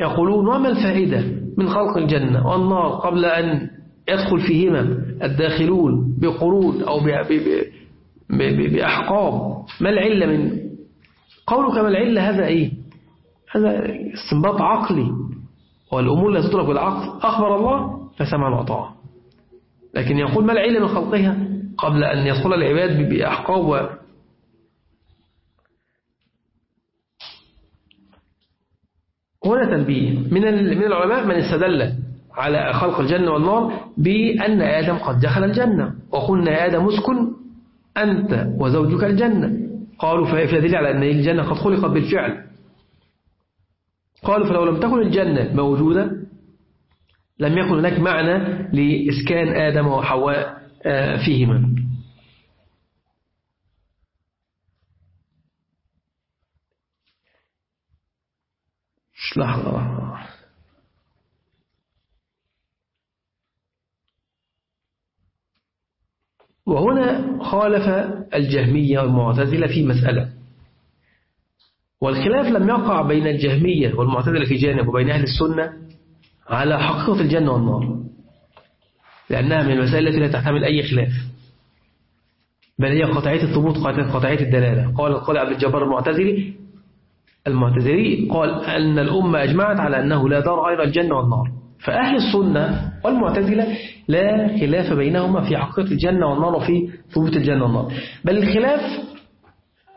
يقولون وما الفائدة من خلق الجنة والنار قبل أن يدخل فيهما الداخلون بقرون أو بأحقاب؟ ما العلة من قولك ما العلة هذا إيه؟ هذا استنباط عقلي. والأمور لا تدرك بالعقل أخبر الله فسمع وأطاع. لكن يقول ما العلة من خلقها؟ قبل أن يدخل العباد بأحقاب. هنا تنبيه. من من العلماء من استدل على خلق الجنة والنار بأن آدم قد دخل الجنة. وقلنا آدم اسكن أنت وزوجك الجنة. قالوا ففي دليل على أن الجنة قد خلقت بالفعل. قالوا فلو لم تكن الجنة موجودة لم يكن هناك معنى لإسكان آدم وحواء آه، فيهما. لحظة. وهنا خالف الجهمية والمعتزلة في مسألة. والخلاف لم يقع بين الجهمية والمعتزلة في جانب وبين أهل السنة على حقيقة الجنة والنار لأنها من المسائل التي لا تحتمل أي خلاف بل هي قطعية الثبوت قطعية الدلالة. قال القول عبد الجبار المعتزلي المعتزلي قال أن الأمة أجمعت على أنه لا دار غير الجنة والنار. فأهل السنة والمعتزلة لا خلاف بينهما في حقيقة الجنة والنار وفي ثبوت الجنة والنار. بل الخلاف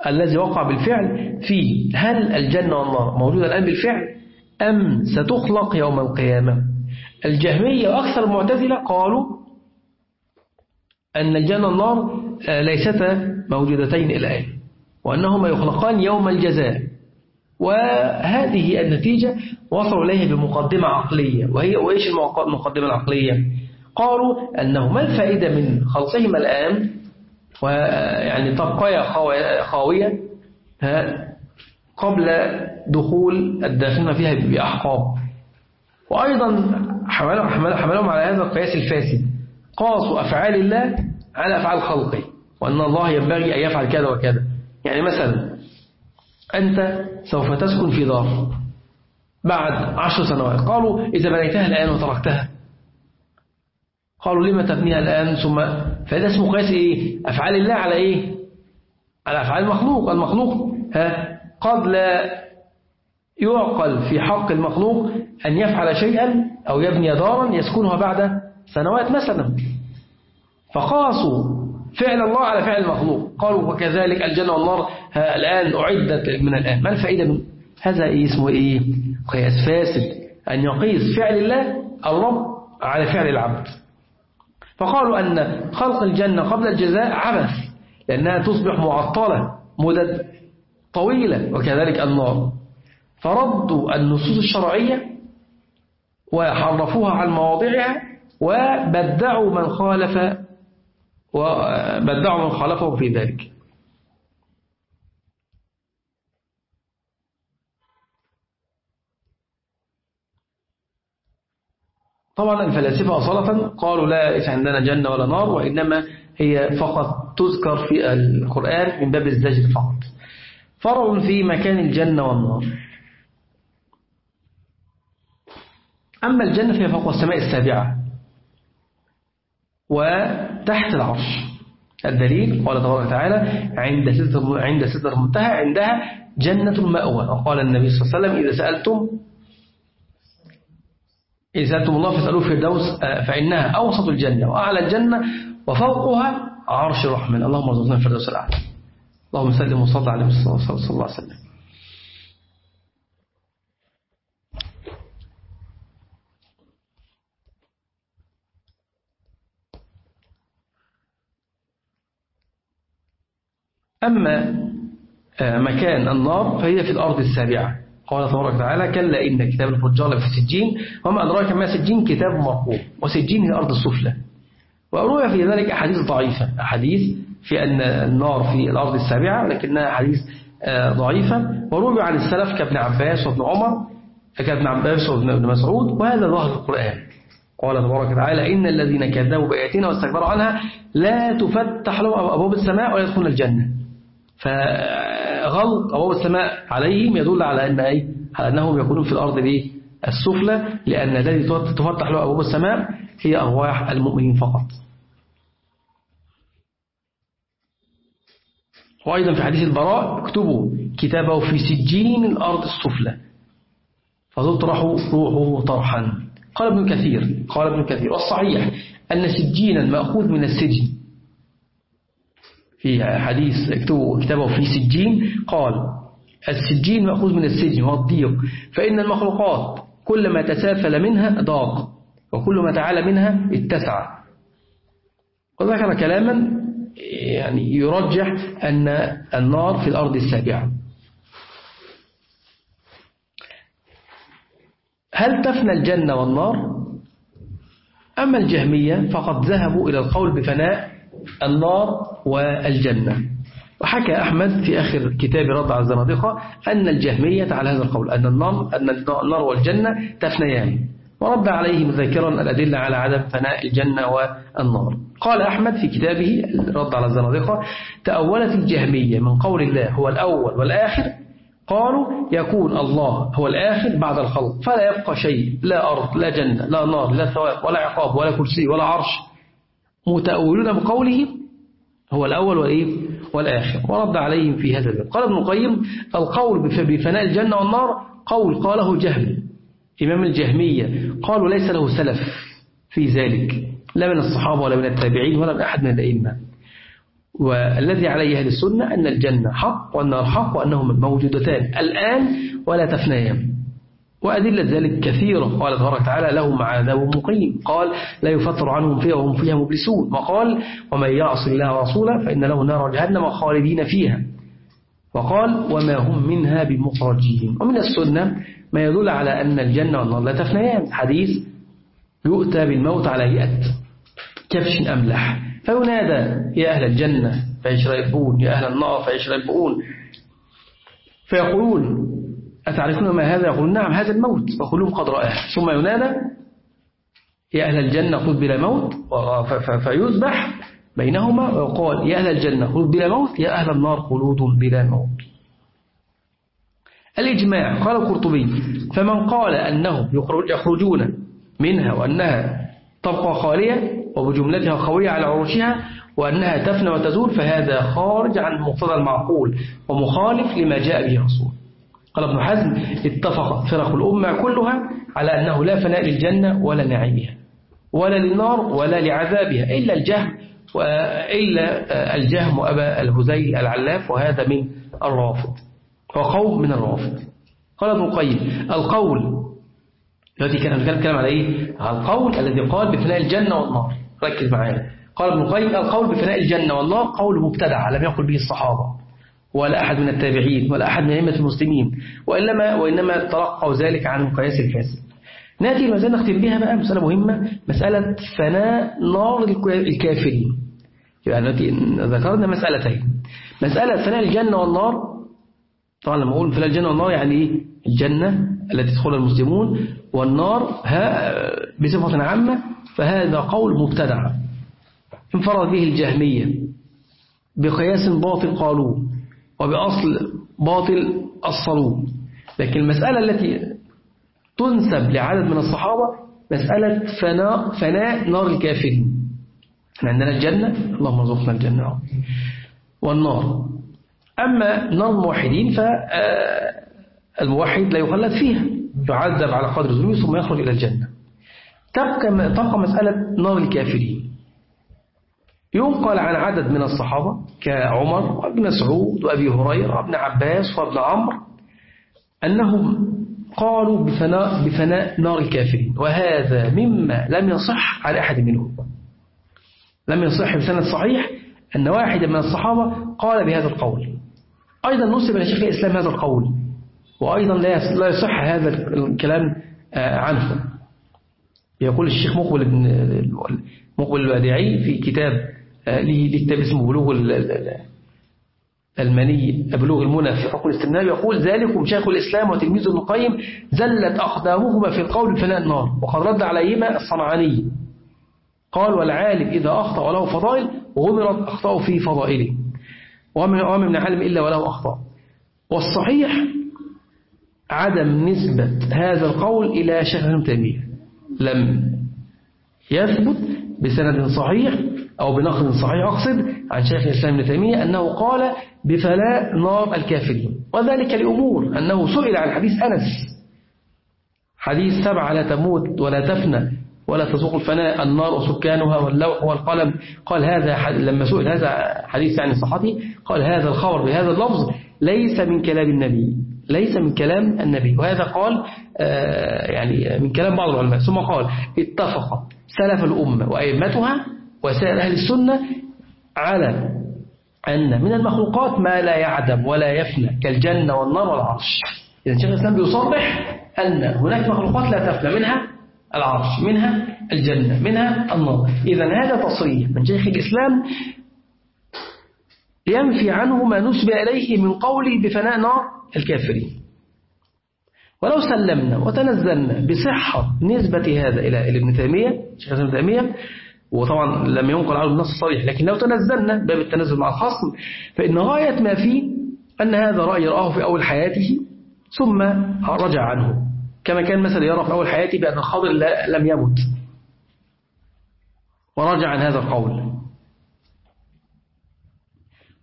الذي وقع بالفعل في هل الجنة والنار موجودة الآن بالفعل أم ستخلق يوم القيامة؟ الجهمية وأكثر المعتزلة قالوا أن الجنة والنار آه، ليستا موجودتين الآن وأنهما يخلقان يوم الجزاء وهذه النتيجة وصلوا إليها بمقدمة عقلية وهي وإيش المق- المقدمة العقلية؟ قالوا أنه ما الفائدة من خلقهما الآن ويعني تبقى خاوية- قبل دخول الداخلين فيها بأحقاب. وأيضا حملهم على هذا القياس الفاسد. قاسوا أفعال الله على أفعال خلقه وأن الله ينبغي أن يفعل كذا وكذا. يعني مثلا أنت سوف تسكن في دار بعد عشر سنوات. قالوا إذا بنيتها الآن وتركتها. قالوا لما تبنيها الآن ثم فهذا اسمه قياس إيه؟ أفعال الله على إيه؟ على أفعال المخلوق. المخلوق ها قد لا يعقل في حق المخلوق أن يفعل شيئا أو يبني دارا يسكنها بعد سنوات مثلا. فقاسوا فعل الله على فعل المخلوق. قالوا وكذلك الجنة والنار الآن أعدت من الآن. ما الفائدة من هذا؟ إيه اسمه إيه؟ قياس فاسد. أن يقيس فعل الله الرب على فعل العبد. فقالوا أن خلق الجنة قبل الجزاء عبث لأنها تصبح معطلة مدد طويلة وكذلك النار. فردوا النصوص الشرعية وحرفوها عن مواضعها وبدعوا من خالف وبدعوا من خالفهم في ذلك. طبعا الفلاسفة أصالة قالوا لا ليس عندنا جنة ولا نار وإنما هي فقط تذكر في القرآن من باب الزجر فقط. فرع في مكان الجنة والنار. أما الجنة فهي فوق السماء السابعة وتحت العرش. الدليل قال تبارك وتعالى عند سدر عند سدر المنتهى عندها جنة المأوى. وقال النبي صلى الله عليه وسلم إذا سألتم إذا سألتم الله فاسألوه في الدوس فإنها أوسط الجنة وأعلى الجنة وفوقها عرش الرحمن. اللهم ارزقنا الفردوس الأعلى. اللهم سلم وصل على صلى الله عليه وسلم. أما مكان النار فهي في الأرض السابعة. قال تبارك وتعالى كلا إن كتاب الفجار في سجين وما أدراك ما سجين كتاب مرقوم وسجين هي الأرض السفلى. وروي في ذلك أحاديث ضعيفة أحاديث في أن النار في الأرض السابعة لكنها أحاديث ضعيفة. وروي عن السلف كابن عباس وابن عمر كابن عباس وابن مسعود وهذا ظاهر القرآن. قال تبارك وتعالى إن الذين كذبوا بآياتنا واستكبروا عنها لا تفتح لهم أبواب السماء ولا يدخلون الجنة. فغلق أبواب السماء عليهم يدل على أن أي على أنهم يكونون في الأرض دي السفلى لأن الذي تفتح له أبواب السماء هي أرواح المؤمنين فقط. وأيضا في حديث البراء اكتبوا كتابه في سجين الأرض السفلى. فتطرح روحه طرحا. قال ابن كثير قال ابن كثير. والصحيح أن سجينا مأخوذ من السجن. في حديث اكتبوا كتابه في سجين قال السجين مأخوذ من السجن والضيق فإن المخلوقات كلما تسافل منها ضاق وكل ما تعالى منها اتسع. وذكر كلاما يعني يرجح أن النار في الأرض السابعة. هل تفنى الجنة والنار؟ أما الجهمية فقد ذهبوا إلى القول بفناء النار والجنة. وحكى أحمد في آخر كتاب على الزنادقة أن الجهمية على هذا القول أن النار, أن النار والجنة تفنيان. ورد عليه مذكرا الأدلة على عدم فناء الجنة والنار. قال أحمد في كتابه رد على الزنادقة تأولت الجهمية من قول الله هو الأول والآخر قالوا يكون الله هو الآخر بعد الخلق فلا يبقى شيء لا أرض لا جنة لا نار لا ثواب ولا عقاب ولا كرسي ولا عرش. متأولون بقوله هو الأول والإيه؟ والآخر. ورد عليهم في هذا الباب. قال ابن القيم القول بفناء الجنة والنار قول قاله جهم إمام الجهمية. قالوا ليس له سلف في ذلك لا من الصحابة ولا من التابعين ولا من أحد من الأئمة. والذي عليه أهل السنة أن الجنة حق والنار حق وأنهما موجودتان الآن ولا تفنيان. وأدلة ذلك كثيرة قال تبارك تعالى لهم عذاب مقيم. قال لا يفتر عنهم فيها وهم فيها مبلسون. وقال ومن يعص الله ورسوله فإن له نار جهنم خالدين فيها. وقال وما هم منها بمخرجين. ومن السنة ما يدل على أن الجنة والنار لا تفنيان حديث يؤتى بالموت على هيئة كبش أملح. فينادى يا أهل الجنة فيشربون يا أهل النار فيشربون. فيقولون أتعرفون ما هذا؟ يقولون نعم هذا الموت. وكلهم قد رآه. ثم ينادى يا أهل الجنة خذ بلا موت. فيذبح بينهما ويقال يا أهل الجنة خذ بلا موت. يا أهل النار خلود بلا موت. الإجماع. قال القرطبي فمن قال أنهم يخرجون منها وأنها تبقى خالية وبجملتها خوية على عروشها وأنها تفنى وتزول فهذا خارج عن مقتضى المعقول ومخالف لما جاء به الرسول. قال ابن حزم اتفق فرق الأمة كلها على أنه لا فناء للجنة ولا نعيمها ولا للنار ولا لعذابها إلا الجهم إلا الجهم وأبا الهزيل العلاف وهذا من الرافض وقوم من الرافض قال ابن القيم القول الذي كان نتكلم على إيه؟ على القول الذي قال بفناء الجنة والنار. ركز معايا. قال ابن القيم القول بفناء الجنة والنار قول مبتدع لم يقل به الصحابة. ولا أحد من التابعين ولا أحد من أئمة المسلمين وإنما, وإنما تلقوا ذلك عن القياس الفاسد. نأتي المسألة نختم بها بقى مسألة مهمة مسألة فناء نار طبعا لما أقول فلا الجنة والنار يعني إيه؟ الجنة التي تدخلها المسلمون والنار ها بصفة عامة فهذا قول مبتدع. انفرد به الجهمية. بقياس باطل قالوه. وبأصل باطل أصلوه لكن المسألة التي تنسب لعدد من الصحابة مسألة فناء, فناء نار الكافرين. إحنا عندنا الجنة اللهم ارزقنا الجنة. والنار. أما نار الموحدين فالموحد لا يخلد فيها. يعذب على قدر ذنوبه ثم يخرج إلى الجنة. تبقى, تبقى مسألة نار الكافرين. ينقل عن عدد من الصحابة كعمر وابن مسعود وأبي هريرة وابن عباس وابن عمرو أنهم قالوا بفناء, بفناء نار الكافرين. وهذا مما لم يصح على أحد منهم. لم يصح بسند صحيح أن واحدا من الصحابة قال بهذا القول. أيضا نسب إلى شيخ الإسلام هذا القول. وأيضا لا يصح هذا الكلام عنه. يقول الشيخ مقبل بن مقبل الوادعي في كتاب لكتاب اسمه بلوغ المني بلوغ المنى في حقوق الاستمناء يقول ذلكم شيخ الإسلام وتلميذ ابن القيم زلت أقدامهما في القول بفناء النار. وقد رد عليهما الصنعاني. قال والعالم إذا أخطأ وله فضائل غمرت أخطأه في فضائله. وما من عالم إلا وله أخطاء. والصحيح عدم نسبة هذا القول إلى شيخ ابن تيمية. لم يثبت بسند صحيح أو بنقد صحيح أقصد عن شيخ الإسلام ابن تيمية أنه قال بفلاء نار الكافرين وذلك لأمور أنه سئل عن حديث أنس. حديث سبعة لا تموت ولا تفنى ولا تذوق الفناء النار وسكانها واللوح والقلم. قال هذا لما سئل هذا حديث عن صحته قال هذا الخبر بهذا اللفظ ليس من كلام النبي ليس من كلام النبي. وهذا قال يعني من كلام بعض العلماء. ثم قال اتفق سلف الأمة وأئمتها وسائر أهل السنة على أن من المخلوقات ما لا يعدم ولا يفنى كالجنة والنار والعرش. إذا شيخ الإسلام بيصرح أن هناك مخلوقات لا تفنى منها العرش منها الجنة منها النار. إذا هذا تصريح من شيخ الإسلام ينفي عنه ما نسب إليه من قوله بفناء نار الكافرين. ولو سلمنا وتنزلنا بصحة نسبة هذا إلى ابن تيمية شيخ ابن تيمية وطبعا لم ينقل عنه النص الصريح لكن لو تنزلنا باب التنزل مع الخصم فإن غاية ما فيه أن هذا رأي رآه في أول حياته ثم رجع عنه. كما كان مثلا يرى في أول حياته بأن الخضر لم يمت. ورجع عن هذا القول.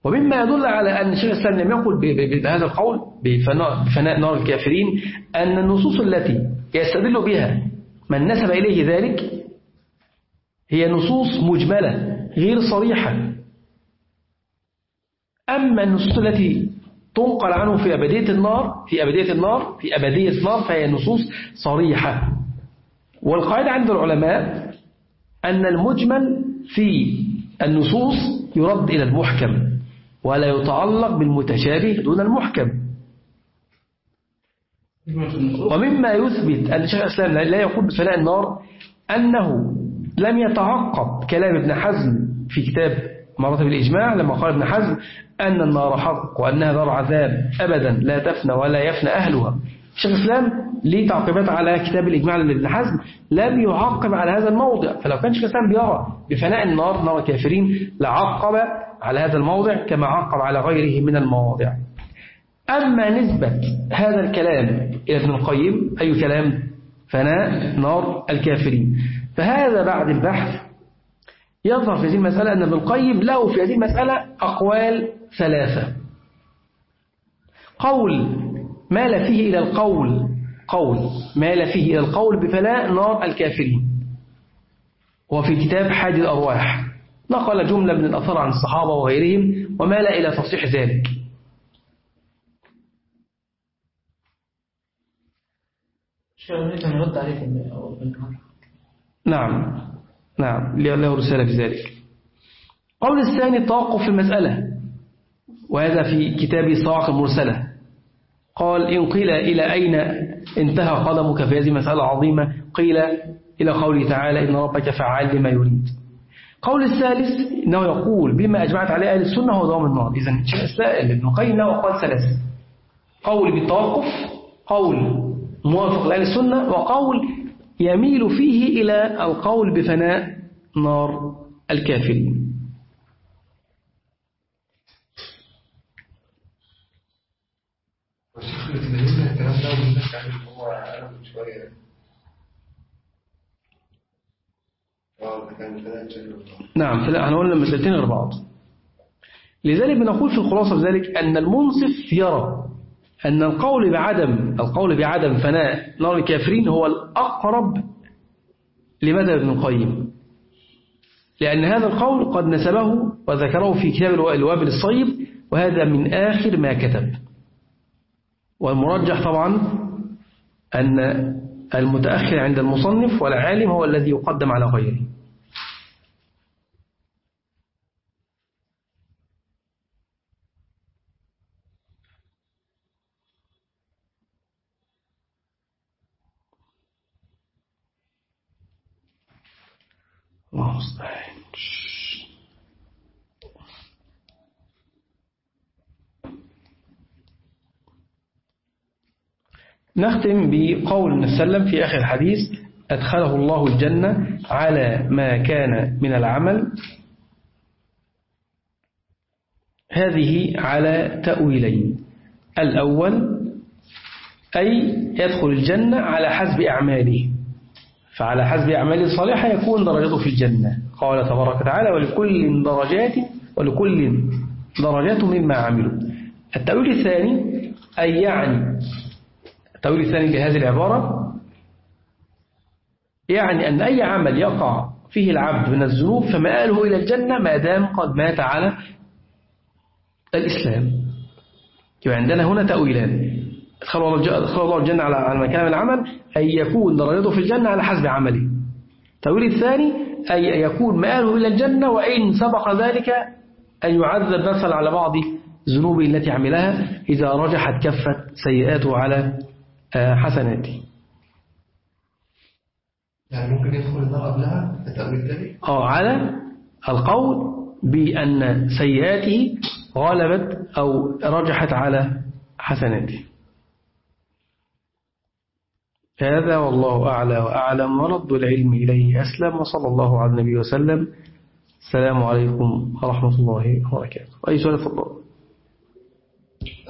ومما يدل على أن الشيخ الإسلام لم يقل بهذا القول بفناء نار الكافرين أن النصوص التي يستدل بها من نسب إليه ذلك هي نصوص مجملة غير صريحة. أما النصوص التي تنقل عنه في أبدية النار في أبدية النار في أبدية النار فهي نصوص صريحة. والقاعدة عند العلماء أن المجمل في النصوص يرد إلى المحكم ولا يتعلق بالمتشابه دون المحكم. ومما يثبت أن الشيخ الإسلام لا يقول بفناء النار أنه لم يتعقب كلام ابن حزم في كتاب مراتب الإجماع لما قال ابن حزم أن النار حق وأنها دار عذاب أبدا لا تفنى ولا يفنى أهلها. الشيخ الإسلام ليه تعقيبات على كتاب الإجماع لابن حزم؟ لم يعقب على هذا الموضع. فلو كان الشيخ الإسلام بيرى بفناء النار نار الكافرين لعقب على هذا الموضع كما عقب على غيره من المواضع. أما نسبة هذا الكلام إلى ابن القيم أي كلام فناء نار الكافرين؟ فهذا بعد البحث يظهر في هذه المسألة أن ابن القيم له في هذه المسألة أقوال ثلاثة. قول مال فيه إلى القول قول مال فيه إلى القول بفناء نار الكافرين. وفي كتاب حاج الأرواح. نقل جملة من الأثر عن الصحابة وغيرهم ومال إلى تصحيح ذلك. نرد عليكم نعم. نعم. له رسالة في ذلك. قول الثاني التوقف في المسألة وهذا في كتاب صواعق المرسلة. قال إن قيل إلى أين انتهى قدمك في هذه المسألة عظيمة قيل إلى قوله تعالى إن ربك فعال لما يريد قول الثالث إنه يقول بما أجمعت عليه أهل السنة هو دوام النار إذا السائل ابن القيم له أقوال ثلاثة قول بالتوقف قول موافق لأهل السنة وقول يميل فيه إلى القول بفناء نار الكافرين نعم إحنا قلنا المسألتين غير بعض لذلك بنقول في الخلاصة ذلك أن المنصف يرى. أن القول بعدم القول بعدم فناء نار الكافرين هو الأقرب لمذهب ابن القيم. لأن هذا القول قد نسبه وذكره في كتاب الوا- الوابل الصيب وهذا من آخر ما كتب. والمرجح طبعا أن المتأخر عند المصنف والعالم هو الذي يقدم على غيره. الله المستعان نختم بقول النبي صلى الله عليه وسلم في آخر الحديث أدخله الله الجنة على ما كان من العمل. هذه على تأويلين. الأول أي يدخل الجنة على حسب أعماله. فعلى حسب أعماله الصالحة يكون درجته في الجنة. قال تبارك وتعالى ولكل درجات ولكل درجات مما عملوا. التأويل الثاني أي يعني التأويل الثاني لهذه العبارة يعني أن أي عمل يقع فيه العبد من الذنوب فمآله إلى الجنة ما دام قد مات على الإسلام. يبقى عندنا هنا تأويلان. أدخل الله الجنة على على مكان العمل أي يكون درجته في الجنة على حسب عمله التأويل الثاني أي يكون مآله إلى الجنة وإن سبق ذلك أن يعذب مثلا على بعض ذنوبه التي عملها إذا رجحت كفة سيئاته على آه، حسناته. يعني ممكن يدخل النار قبلها؟ التأويل تاني أو على القول بأن سيئاته غلبت أو رجحت على حسناته. هذا والله أعلى وأعلم ورد العلم إليه أسلم وصلى الله على النبي وسلم. السلام عليكم ورحمة الله وبركاته. أي سؤال فضل